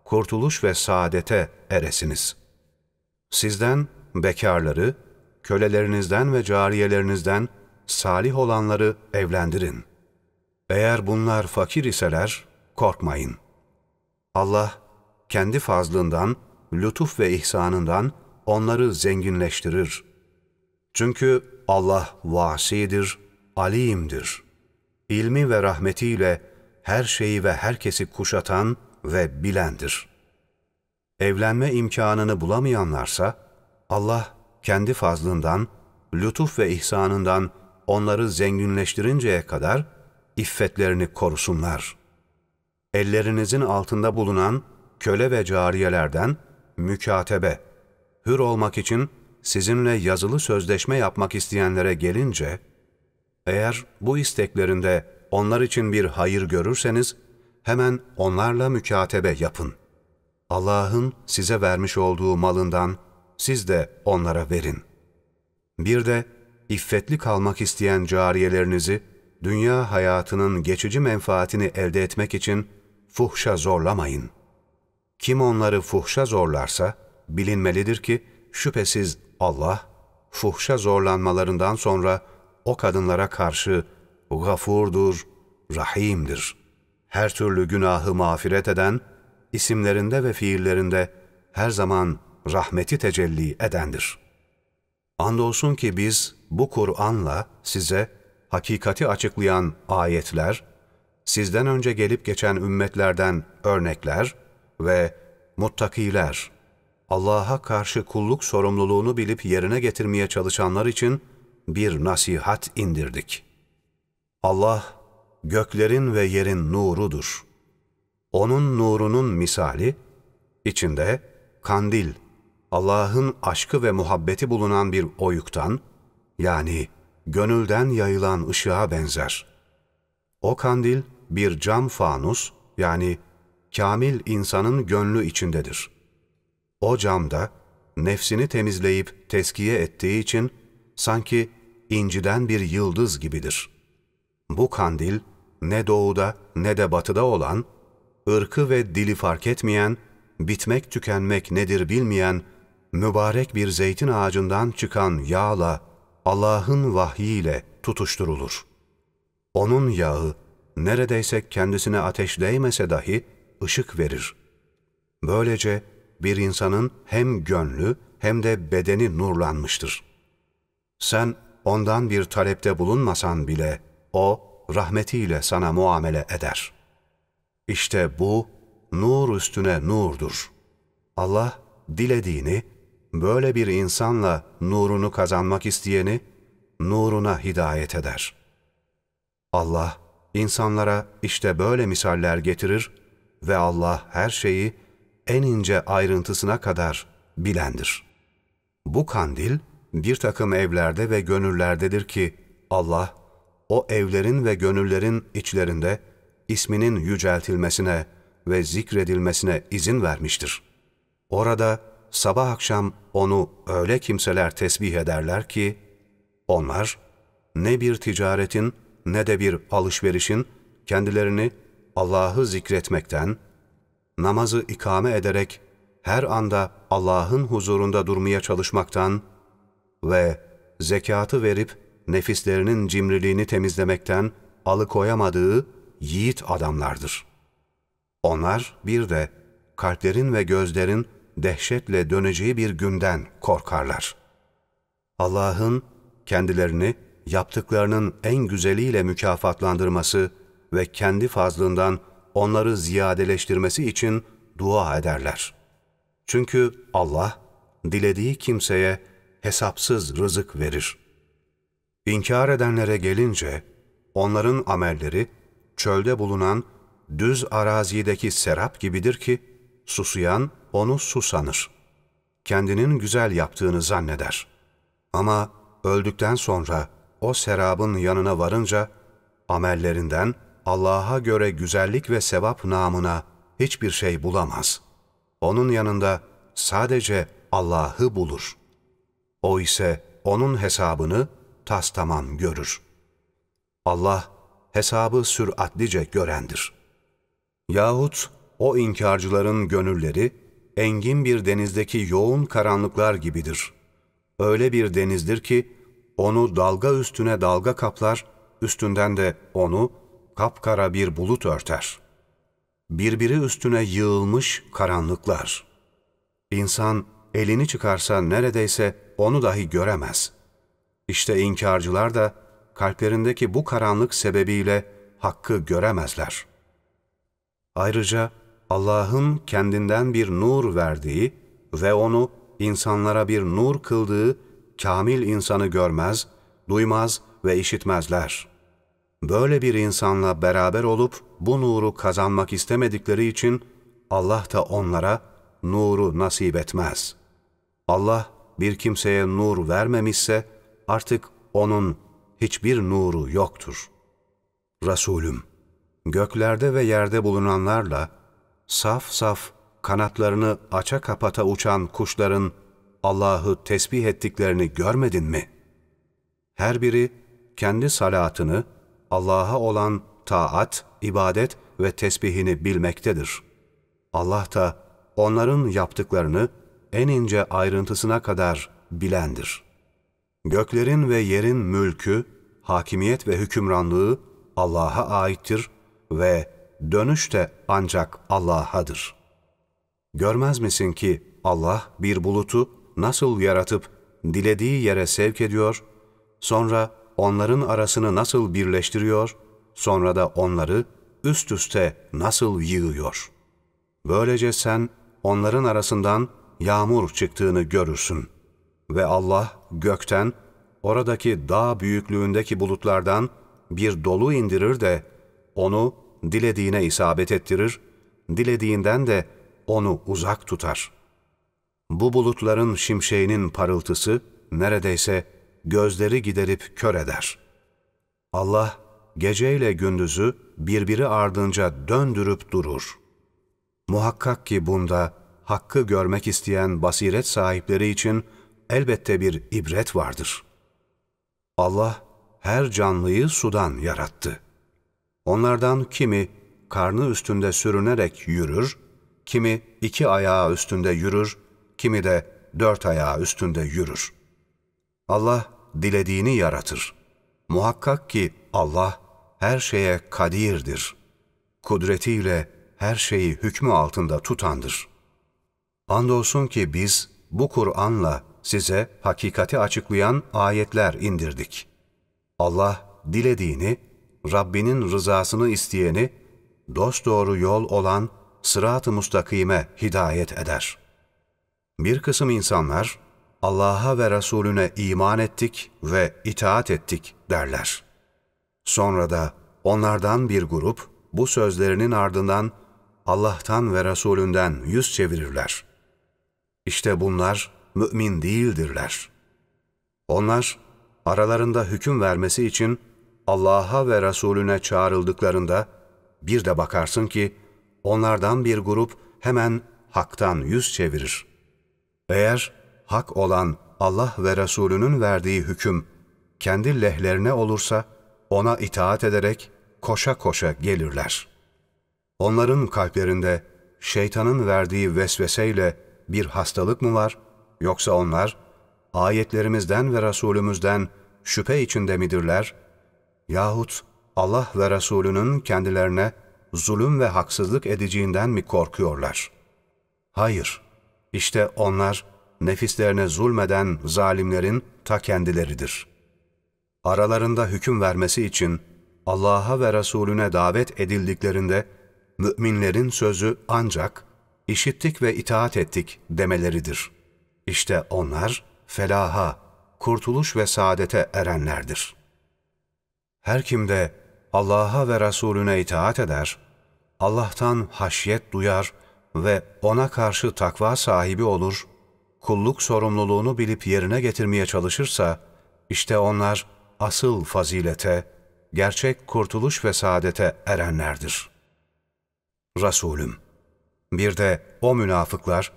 Speaker 1: kurtuluş ve saadete eresiniz. Sizden bekarları, kölelerinizden ve cariyelerinizden salih olanları evlendirin. Eğer bunlar fakir iseler korkmayın. Allah kendi fazlından, lütuf ve ihsanından onları zenginleştirir. Çünkü Allah vasidir, alimdir. İlmi ve rahmetiyle her şeyi ve herkesi kuşatan ve bilendir. Evlenme imkanını bulamayanlarsa Allah kendi fazlından, lütuf ve ihsanından onları zenginleştirinceye kadar iffetlerini korusunlar. Ellerinizin altında bulunan köle ve cariyelerden mükatebe, hür olmak için sizinle yazılı sözleşme yapmak isteyenlere gelince, eğer bu isteklerinde onlar için bir hayır görürseniz, hemen onlarla mükatebe yapın. Allah'ın size vermiş olduğu malından siz de onlara verin. Bir de iffetli kalmak isteyen cariyelerinizi dünya hayatının geçici menfaatini elde etmek için fuhşa zorlamayın. Kim onları fuhşa zorlarsa bilinmelidir ki şüphesiz Allah fuhşa zorlanmalarından sonra o kadınlara karşı gafurdur, rahimdir. Her türlü günahı mağfiret eden, isimlerinde ve fiillerinde her zaman rahmeti tecelli edendir. Andolsun ki biz bu Kur'an'la size hakikati açıklayan ayetler, sizden önce gelip geçen ümmetlerden örnekler ve muttakiler, Allah'a karşı kulluk sorumluluğunu bilip yerine getirmeye çalışanlar için bir nasihat indirdik. Allah, göklerin ve yerin nurudur. Onun nurunun misali, içinde kandil, Allah'ın aşkı ve muhabbeti bulunan bir oyuktan, yani gönülden yayılan ışığa benzer. O kandil bir cam fanus, yani kamil insanın gönlü içindedir. O camda nefsini temizleyip teskiye ettiği için sanki inciden bir yıldız gibidir. Bu kandil ne doğuda ne de batıda olan, ırkı ve dili fark etmeyen, bitmek tükenmek nedir bilmeyen, mübarek bir zeytin ağacından çıkan yağla, Allah'ın vahyiyle tutuşturulur. Onun yağı neredeyse kendisine ateş değmese dahi ışık verir. Böylece bir insanın hem gönlü hem de bedeni nurlanmıştır. Sen ondan bir talepte bulunmasan bile o rahmetiyle sana muamele eder. İşte bu nur üstüne nurdur. Allah dilediğini böyle bir insanla nurunu kazanmak isteyeni nuruna hidayet eder. Allah insanlara işte böyle misaller getirir ve Allah her şeyi en ince ayrıntısına kadar bilendir. Bu kandil bir takım evlerde ve gönüllerdedir ki Allah, o evlerin ve gönüllerin içlerinde isminin yüceltilmesine ve zikredilmesine izin vermiştir. Orada sabah akşam onu öyle kimseler tesbih ederler ki, onlar ne bir ticaretin ne de bir alışverişin kendilerini Allah'ı zikretmekten, namazı ikame ederek her anda Allah'ın huzurunda durmaya çalışmaktan ve zekatı verip nefislerinin cimriliğini temizlemekten alıkoyamadığı yiğit adamlardır. Onlar bir de kalplerin ve gözlerin dehşetle döneceği bir günden korkarlar. Allah'ın kendilerini yaptıklarının en güzeliyle mükafatlandırması ve kendi fazlından onları ziyadeleştirmesi için dua ederler. Çünkü Allah, dilediği kimseye hesapsız rızık verir. İnkar edenlere gelince, onların amelleri, çölde bulunan düz arazideki serap gibidir ki, susuyan onu su sanır. Kendinin güzel yaptığını zanneder. Ama öldükten sonra o serabın yanına varınca, amellerinden Allah'a göre güzellik ve sevap namına hiçbir şey bulamaz. Onun yanında sadece Allah'ı bulur. O ise onun hesabını tas tamam görür. Allah hesabı süratlice görendir. Yahut o inkarcıların gönülleri engin bir denizdeki yoğun karanlıklar gibidir. Öyle bir denizdir ki onu dalga üstüne dalga kaplar, üstünden de onu kapkara bir bulut örter. Birbiri üstüne yığılmış karanlıklar. İnsan elini çıkarsa neredeyse onu dahi göremez. İşte inkarcılar da kalplerindeki bu karanlık sebebiyle hakkı göremezler. Ayrıca Allah'ın kendinden bir nur verdiği ve onu insanlara bir nur kıldığı kamil insanı görmez, duymaz ve işitmezler. Böyle bir insanla beraber olup bu nuru kazanmak istemedikleri için Allah da onlara nuru nasip etmez. Allah bir kimseye nur vermemişse artık onun hiçbir nuru yoktur. Resulüm, göklerde ve yerde bulunanlarla saf saf kanatlarını aça kapata uçan kuşların Allah'ı tesbih ettiklerini görmedin mi? Her biri kendi salatını, Allah'a olan taat, ibadet ve tesbihini bilmektedir. Allah da onların yaptıklarını en ince ayrıntısına kadar bilendir. Göklerin ve yerin mülkü, hakimiyet ve hükümranlığı Allah'a aittir ve dönüş de ancak Allah'adır. Görmez misin ki Allah bir bulutu nasıl yaratıp dilediği yere sevk ediyor, sonra onların arasını nasıl birleştiriyor, sonra da onları üst üste nasıl yığıyor. Böylece sen onların arasından yağmur çıktığını görürsün. Ve Allah gökten, oradaki dağ büyüklüğündeki bulutlardan bir dolu indirir de, onu dilediğine isabet ettirir, dilediğinden de onu uzak tutar.'' Bu bulutların şimşeğinin parıltısı neredeyse gözleri giderip kör eder. Allah geceyle gündüzü birbiri ardınca döndürüp durur. Muhakkak ki bunda hakkı görmek isteyen basiret sahipleri için elbette bir ibret vardır. Allah her canlıyı sudan yarattı. Onlardan kimi karnı üstünde sürünerek yürür, kimi iki ayağı üstünde yürür, kimi de dört ayağı üstünde yürür. Allah dilediğini yaratır. Muhakkak ki Allah her şeye kadirdir. Kudretiyle her şeyi hükmü altında tutandır. Andolsun ki biz bu Kur'an'la size hakikati açıklayan ayetler indirdik. Allah dilediğini, Rabbinin rızasını isteyeni, dosdoğru yol olan sırat-ı mustakime hidayet eder.'' Bir kısım insanlar Allah'a ve Resulüne iman ettik ve itaat ettik derler. Sonra da onlardan bir grup bu sözlerinin ardından Allah'tan ve Resulünden yüz çevirirler. İşte bunlar mümin değildirler. Onlar aralarında hüküm vermesi için Allah'a ve Resulüne çağrıldıklarında bir de bakarsın ki onlardan bir grup hemen haktan yüz çevirir. Eğer hak olan Allah ve Resulünün verdiği hüküm kendi lehlerine olursa ona itaat ederek koşa koşa gelirler. Onların kalplerinde şeytanın verdiği vesveseyle bir hastalık mı var yoksa onlar ayetlerimizden ve Resulümüzden şüphe içinde midirler yahut Allah ve Resulünün kendilerine zulüm ve haksızlık edeceğinden mi korkuyorlar? Hayır, işte onlar nefislerine zulmeden zalimlerin ta kendileridir. Aralarında hüküm vermesi için Allah'a ve Resulüne davet edildiklerinde müminlerin sözü ancak işittik ve itaat ettik demeleridir. İşte onlar felaha, kurtuluş ve saadete erenlerdir. Her kim de Allah'a ve Resulüne itaat eder, Allah'tan haşyet duyar ve ona karşı takva sahibi olur, kulluk sorumluluğunu bilip yerine getirmeye çalışırsa, işte onlar asıl fazilete, gerçek kurtuluş ve saadete erenlerdir. Resulüm, bir de o münafıklar,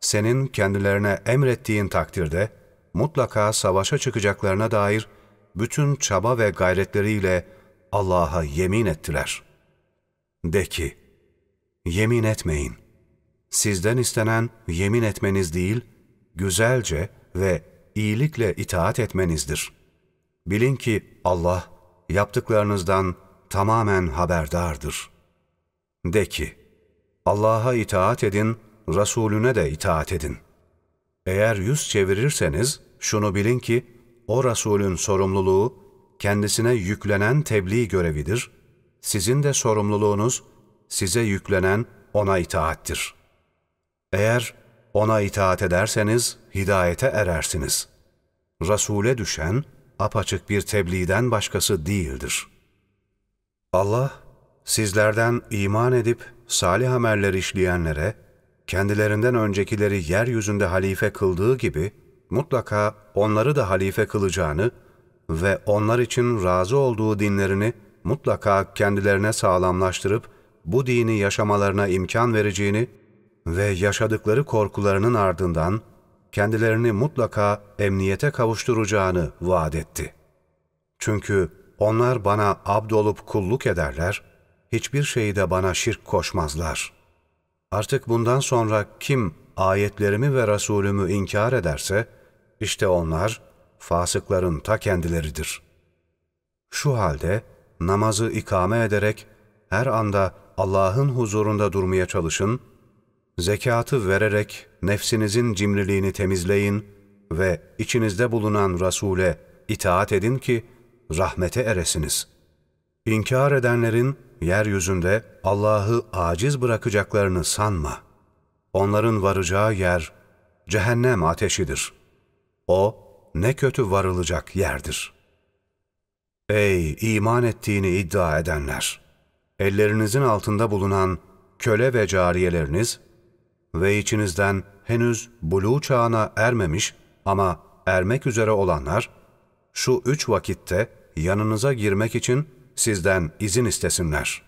Speaker 1: senin kendilerine emrettiğin takdirde, mutlaka savaşa çıkacaklarına dair bütün çaba ve gayretleriyle Allah'a yemin ettiler. De ki, yemin etmeyin. Sizden istenen yemin etmeniz değil, güzelce ve iyilikle itaat etmenizdir. Bilin ki Allah yaptıklarınızdan tamamen haberdardır. De ki, Allah'a itaat edin, Resulüne de itaat edin. Eğer yüz çevirirseniz şunu bilin ki o Resulün sorumluluğu kendisine yüklenen tebliğ görevidir. Sizin de sorumluluğunuz size yüklenen ona itaattir. Eğer ona itaat ederseniz hidayete erersiniz. Resul'e düşen apaçık bir tebliğden başkası değildir. Allah, sizlerden iman edip salih ameller işleyenlere, kendilerinden öncekileri yeryüzünde halife kıldığı gibi, mutlaka onları da halife kılacağını ve onlar için razı olduğu dinlerini mutlaka kendilerine sağlamlaştırıp bu dini yaşamalarına imkan vereceğini ve yaşadıkları korkularının ardından kendilerini mutlaka emniyete kavuşturacağını vaat etti. Çünkü onlar bana abdolup kulluk ederler, hiçbir şeyde bana şirk koşmazlar. Artık bundan sonra kim ayetlerimi ve Resulümü inkar ederse, işte onlar fasıkların ta kendileridir. Şu halde namazı ikame ederek her anda Allah'ın huzurunda durmaya çalışın, zekatı vererek nefsinizin cimriliğini temizleyin ve içinizde bulunan Resul'e itaat edin ki rahmete eresiniz. İnkar edenlerin yeryüzünde Allah'ı aciz bırakacaklarını sanma. Onların varacağı yer cehennem ateşidir. O ne kötü varılacak yerdir. Ey iman ettiğini iddia edenler! Ellerinizin altında bulunan köle ve cariyeleriniz ve içinizden henüz buluğ çağına ermemiş ama ermek üzere olanlar, şu üç vakitte yanınıza girmek için sizden izin istesinler.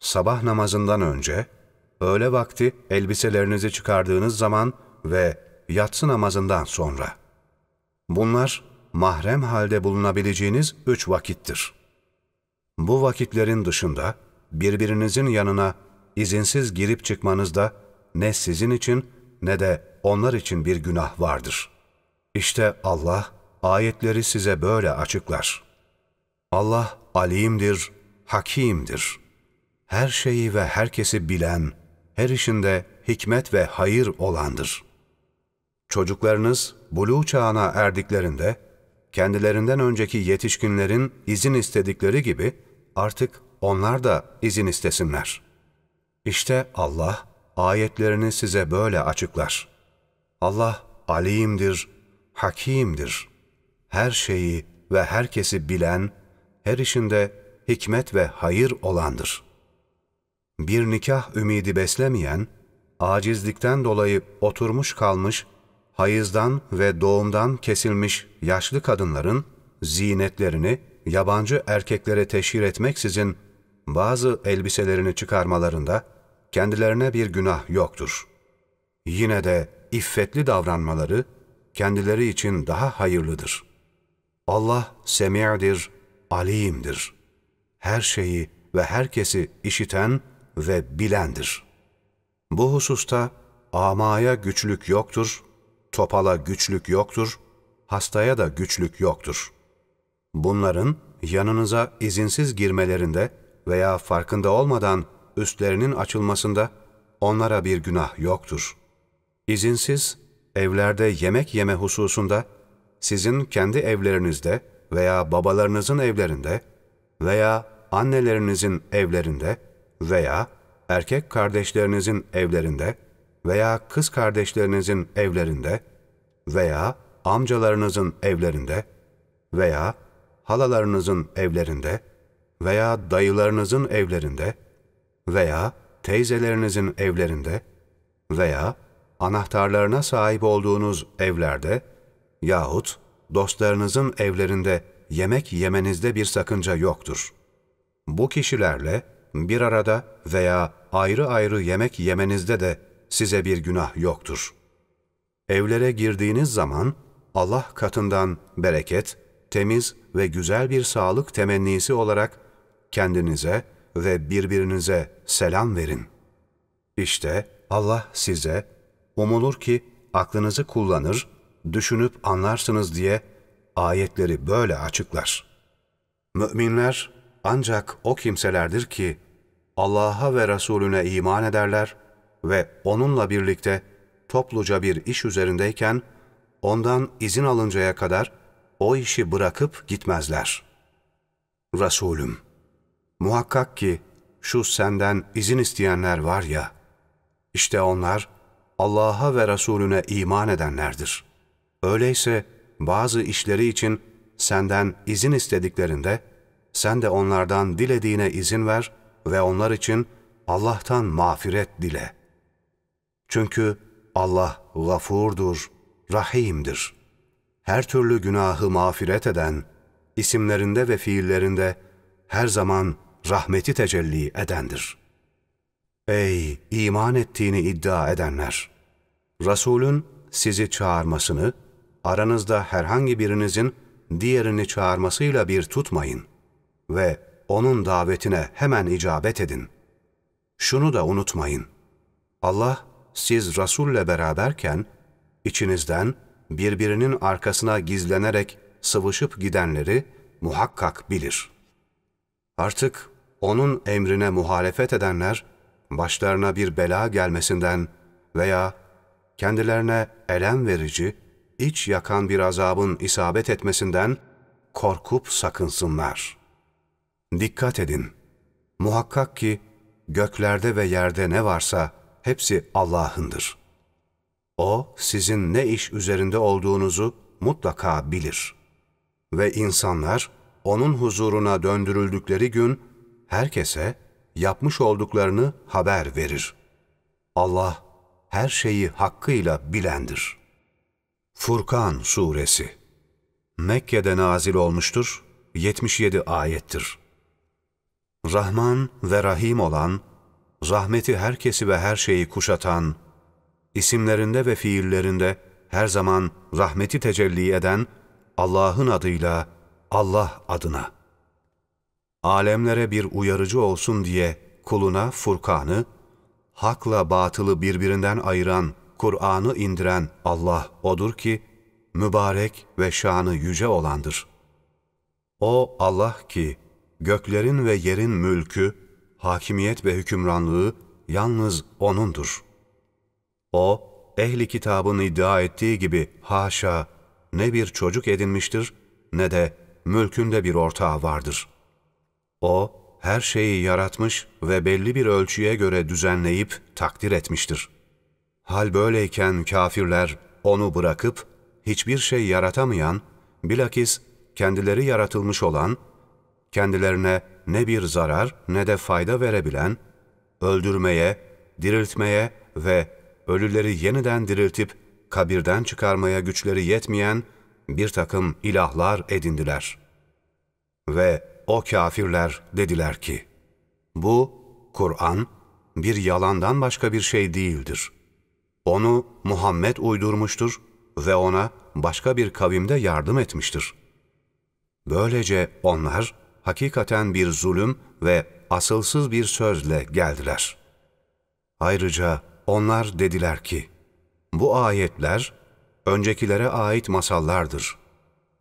Speaker 1: Sabah namazından önce, öğle vakti elbiselerinizi çıkardığınız zaman ve yatsı namazından sonra. Bunlar mahrem halde bulunabileceğiniz üç vakittir. Bu vakitlerin dışında birbirinizin yanına izinsiz girip çıkmanızda ne sizin için ne de onlar için bir günah vardır. İşte Allah ayetleri size böyle açıklar. Allah alimdir, hakimdir. Her şeyi ve herkesi bilen, her işinde hikmet ve hayır olandır. Çocuklarınız buluğ çağına erdiklerinde, kendilerinden önceki yetişkinlerin izin istedikleri gibi artık onlar da izin istesinler. İşte Allah, ayetlerini size böyle açıklar. Allah alimdir, hakimdir. Her şeyi ve herkesi bilen, her işinde hikmet ve hayır olandır. Bir nikah ümidi beslemeyen, acizlikten dolayı oturmuş kalmış, hayızdan ve doğumdan kesilmiş yaşlı kadınların zinetlerini yabancı erkeklere teşhir etmeksizin bazı elbiselerini çıkarmalarında kendilerine bir günah yoktur. Yine de iffetli davranmaları kendileri için daha hayırlıdır. Allah semi'dir, alimdir. Her şeyi ve herkesi işiten ve bilendir. Bu hususta amaya güçlük yoktur, topala güçlük yoktur, hastaya da güçlük yoktur. Bunların yanınıza izinsiz girmelerinde veya farkında olmadan üstlerinin açılmasında onlara bir günah yoktur. İzinsiz evlerde yemek yeme hususunda sizin kendi evlerinizde veya babalarınızın evlerinde veya annelerinizin evlerinde veya erkek kardeşlerinizin evlerinde veya kız kardeşlerinizin evlerinde veya amcalarınızın evlerinde veya halalarınızın evlerinde veya dayılarınızın evlerinde veya teyzelerinizin evlerinde veya anahtarlarına sahip olduğunuz evlerde yahut dostlarınızın evlerinde yemek yemenizde bir sakınca yoktur. Bu kişilerle bir arada veya ayrı ayrı yemek yemenizde de size bir günah yoktur. Evlere girdiğiniz zaman Allah katından bereket, temiz ve güzel bir sağlık temennisi olarak kendinize ve birbirinize selam verin. İşte Allah size umulur ki aklınızı kullanır, düşünüp anlarsınız diye ayetleri böyle açıklar. Müminler ancak o kimselerdir ki Allah'a ve Resulüne iman ederler ve onunla birlikte topluca bir iş üzerindeyken ondan izin alıncaya kadar o işi bırakıp gitmezler. Resulüm, muhakkak ki şu senden izin isteyenler var ya, işte onlar Allah'a ve Resulüne iman edenlerdir. Öyleyse bazı işleri için senden izin istediklerinde, sen de onlardan dilediğine izin ver ve onlar için Allah'tan mağfiret dile. Çünkü Allah gafurdur, rahimdir. Her türlü günahı mağfiret eden, isimlerinde ve fiillerinde her zaman rahmeti tecelli edendir. Ey iman ettiğini iddia edenler! Resulün sizi çağırmasını, aranızda herhangi birinizin diğerini çağırmasıyla bir tutmayın ve onun davetine hemen icabet edin. Şunu da unutmayın. Allah siz Resul'le beraberken içinizden birbirinin arkasına gizlenerek sıvışıp gidenleri muhakkak bilir. Artık onun emrine muhalefet edenler başlarına bir bela gelmesinden veya kendilerine elem verici, iç yakan bir azabın isabet etmesinden korkup sakınsınlar. Dikkat edin! Muhakkak ki göklerde ve yerde ne varsa hepsi Allah'ındır. O sizin ne iş üzerinde olduğunuzu mutlaka bilir. Ve insanlar onun huzuruna döndürüldükleri gün herkese yapmış olduklarını haber verir. Allah her şeyi hakkıyla bilendir. Furkan Suresi Mekke'de nazil olmuştur, 77 ayettir. Rahman ve Rahim olan, rahmeti herkesi ve her şeyi kuşatan, isimlerinde ve fiillerinde her zaman rahmeti tecelli eden Allah'ın adıyla Allah adına. Alemlere bir uyarıcı olsun diye kuluna Furkan'ı, hakla batılı birbirinden ayıran Kur'an'ı indiren Allah odur ki, mübarek ve şanı yüce olandır. O Allah ki, göklerin ve yerin mülkü, hakimiyet ve hükümranlığı yalnız O'nundur. O, ehli kitabın iddia ettiği gibi haşa ne bir çocuk edinmiştir ne de mülkünde bir ortağı vardır. O, her şeyi yaratmış ve belli bir ölçüye göre düzenleyip takdir etmiştir. Hal böyleyken kafirler onu bırakıp hiçbir şey yaratamayan, bilakis kendileri yaratılmış olan, kendilerine ne bir zarar ne de fayda verebilen, öldürmeye, diriltmeye ve ölüleri yeniden diriltip kabirden çıkarmaya güçleri yetmeyen bir takım ilahlar edindiler. Ve o kafirler dediler ki, bu Kur'an bir yalandan başka bir şey değildir. Onu Muhammed uydurmuştur ve ona başka bir kavimde yardım etmiştir. Böylece onlar hakikaten bir zulüm ve asılsız bir sözle geldiler. Ayrıca onlar dediler ki, bu ayetler öncekilere ait masallardır.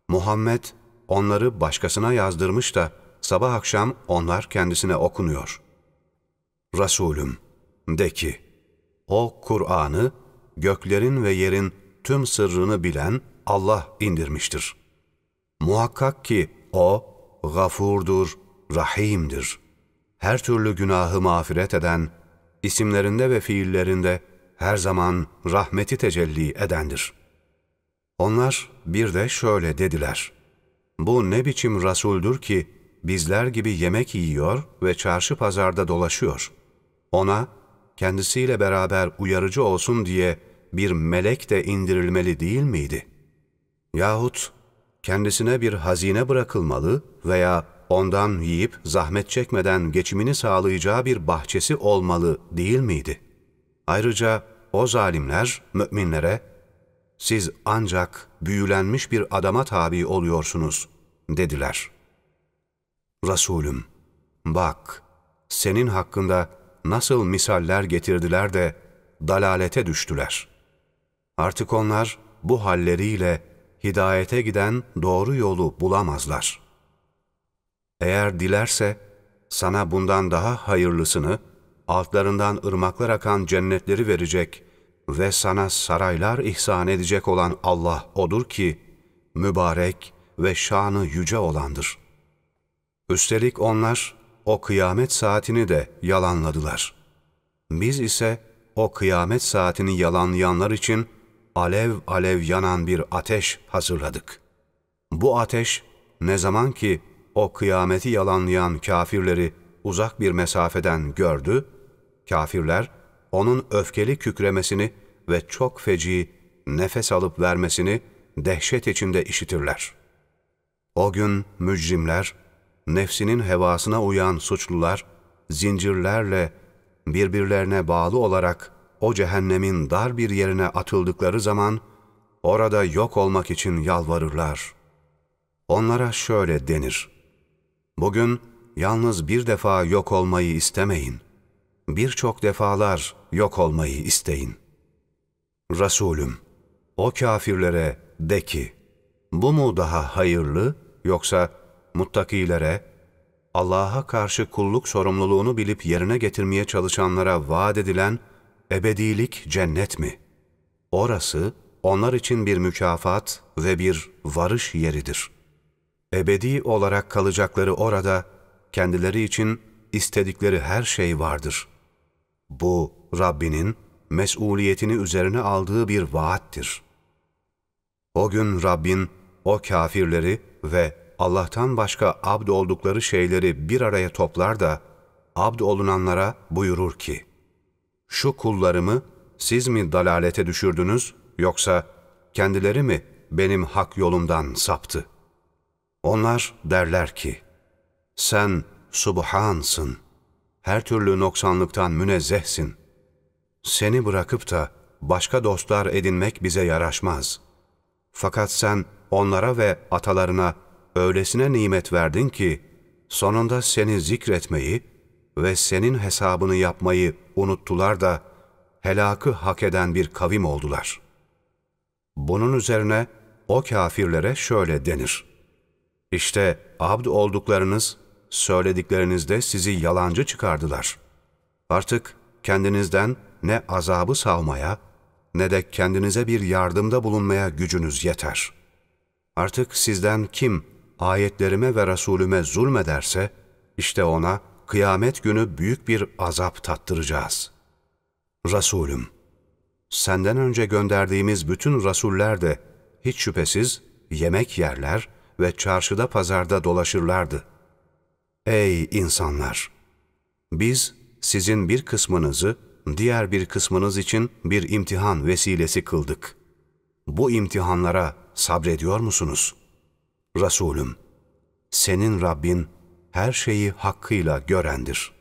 Speaker 1: Muhammed onları başkasına yazdırmış da sabah akşam onlar kendisine okunuyor. Resulüm, de ki, o Kur'an'ı göklerin ve yerin tüm sırrını bilen Allah indirmiştir. Muhakkak ki O, gafurdur, rahimdir. Her türlü günahı mağfiret eden, isimlerinde ve fiillerinde her zaman rahmeti tecelli edendir. Onlar bir de şöyle dediler. Bu ne biçim rasuldür ki bizler gibi yemek yiyor ve çarşı pazarda dolaşıyor. Ona kendisiyle beraber uyarıcı olsun diye bir melek de indirilmeli değil miydi? Yahut kendisine bir hazine bırakılmalı veya ondan yiyip zahmet çekmeden geçimini sağlayacağı bir bahçesi olmalı değil miydi? Ayrıca o zalimler müminlere, siz ancak büyülenmiş bir adama tabi oluyorsunuz dediler. Resulüm, bak, senin hakkında nasıl misaller getirdiler de dalalete düştüler. Artık onlar bu halleriyle hidayete giden doğru yolu bulamazlar. Eğer dilerse sana bundan daha hayırlısını, altlarından ırmaklar akan cennetleri verecek ve sana saraylar ihsan edecek olan Allah odur ki, mübarek ve şanı yüce olandır. Üstelik onlar o kıyamet saatini de yalanladılar. Biz ise o kıyamet saatini yalanlayanlar için alev alev yanan bir ateş hazırladık. Bu ateş ne zaman ki o kıyameti yalanlayan kafirleri uzak bir mesafeden gördü, kafirler onun öfkeli kükremesini ve çok feci nefes alıp vermesini dehşet içinde işitirler. O gün mücrimler, nefsinin hevasına uyan suçlular, zincirlerle birbirlerine bağlı olarak o cehennemin dar bir yerine atıldıkları zaman, orada yok olmak için yalvarırlar. Onlara şöyle denir, Bugün yalnız bir defa yok olmayı istemeyin, birçok defalar yok olmayı isteyin. Resulüm, o kafirlere de ki, bu mu daha hayırlı yoksa muttakilere, Allah'a karşı kulluk sorumluluğunu bilip yerine getirmeye çalışanlara vaat edilen ebedilik cennet mi? Orası onlar için bir mükafat ve bir varış yeridir. Ebedi olarak kalacakları orada kendileri için istedikleri her şey vardır. Bu Rabbinin mesuliyetini üzerine aldığı bir vaattir. O gün Rabbin o kafirleri ve Allah'tan abd oldukları şeyleri bir araya toplar da abd olunanlara buyurur ki, şu kullarımı siz mi dalalete düşürdünüz yoksa kendileri mi benim hak yolumdan saptı? Onlar derler ki, sen subhansın, her türlü noksanlıktan münezzehsin. Seni bırakıp da başka dostlar edinmek bize yaraşmaz. Fakat sen onlara ve atalarına öylesine nimet verdin ki, sonunda seni zikretmeyi ve senin hesabını yapmayı unuttular da helakı hak eden bir kavim oldular. Bunun üzerine o kafirlere şöyle denir. İşte abd olduklarınız, söylediklerinizde sizi yalancı çıkardılar. Artık kendinizden ne azabı savmaya ne de kendinize bir yardımda bulunmaya gücünüz yeter. Artık sizden kim ayetlerime ve Resulüme zulmederse, işte ona kıyamet günü büyük bir azap tattıracağız. Resulüm, senden önce gönderdiğimiz bütün rasuller de hiç şüphesiz yemek yerler ve çarşıda pazarda dolaşırlardı. Ey insanlar! Biz sizin bir kısmınızı diğer bir kısmınız için bir imtihan vesilesi kıldık. bu imtihanlara sabrediyor musunuz? Resulüm, senin Rabbin her şeyi hakkıyla görendir.''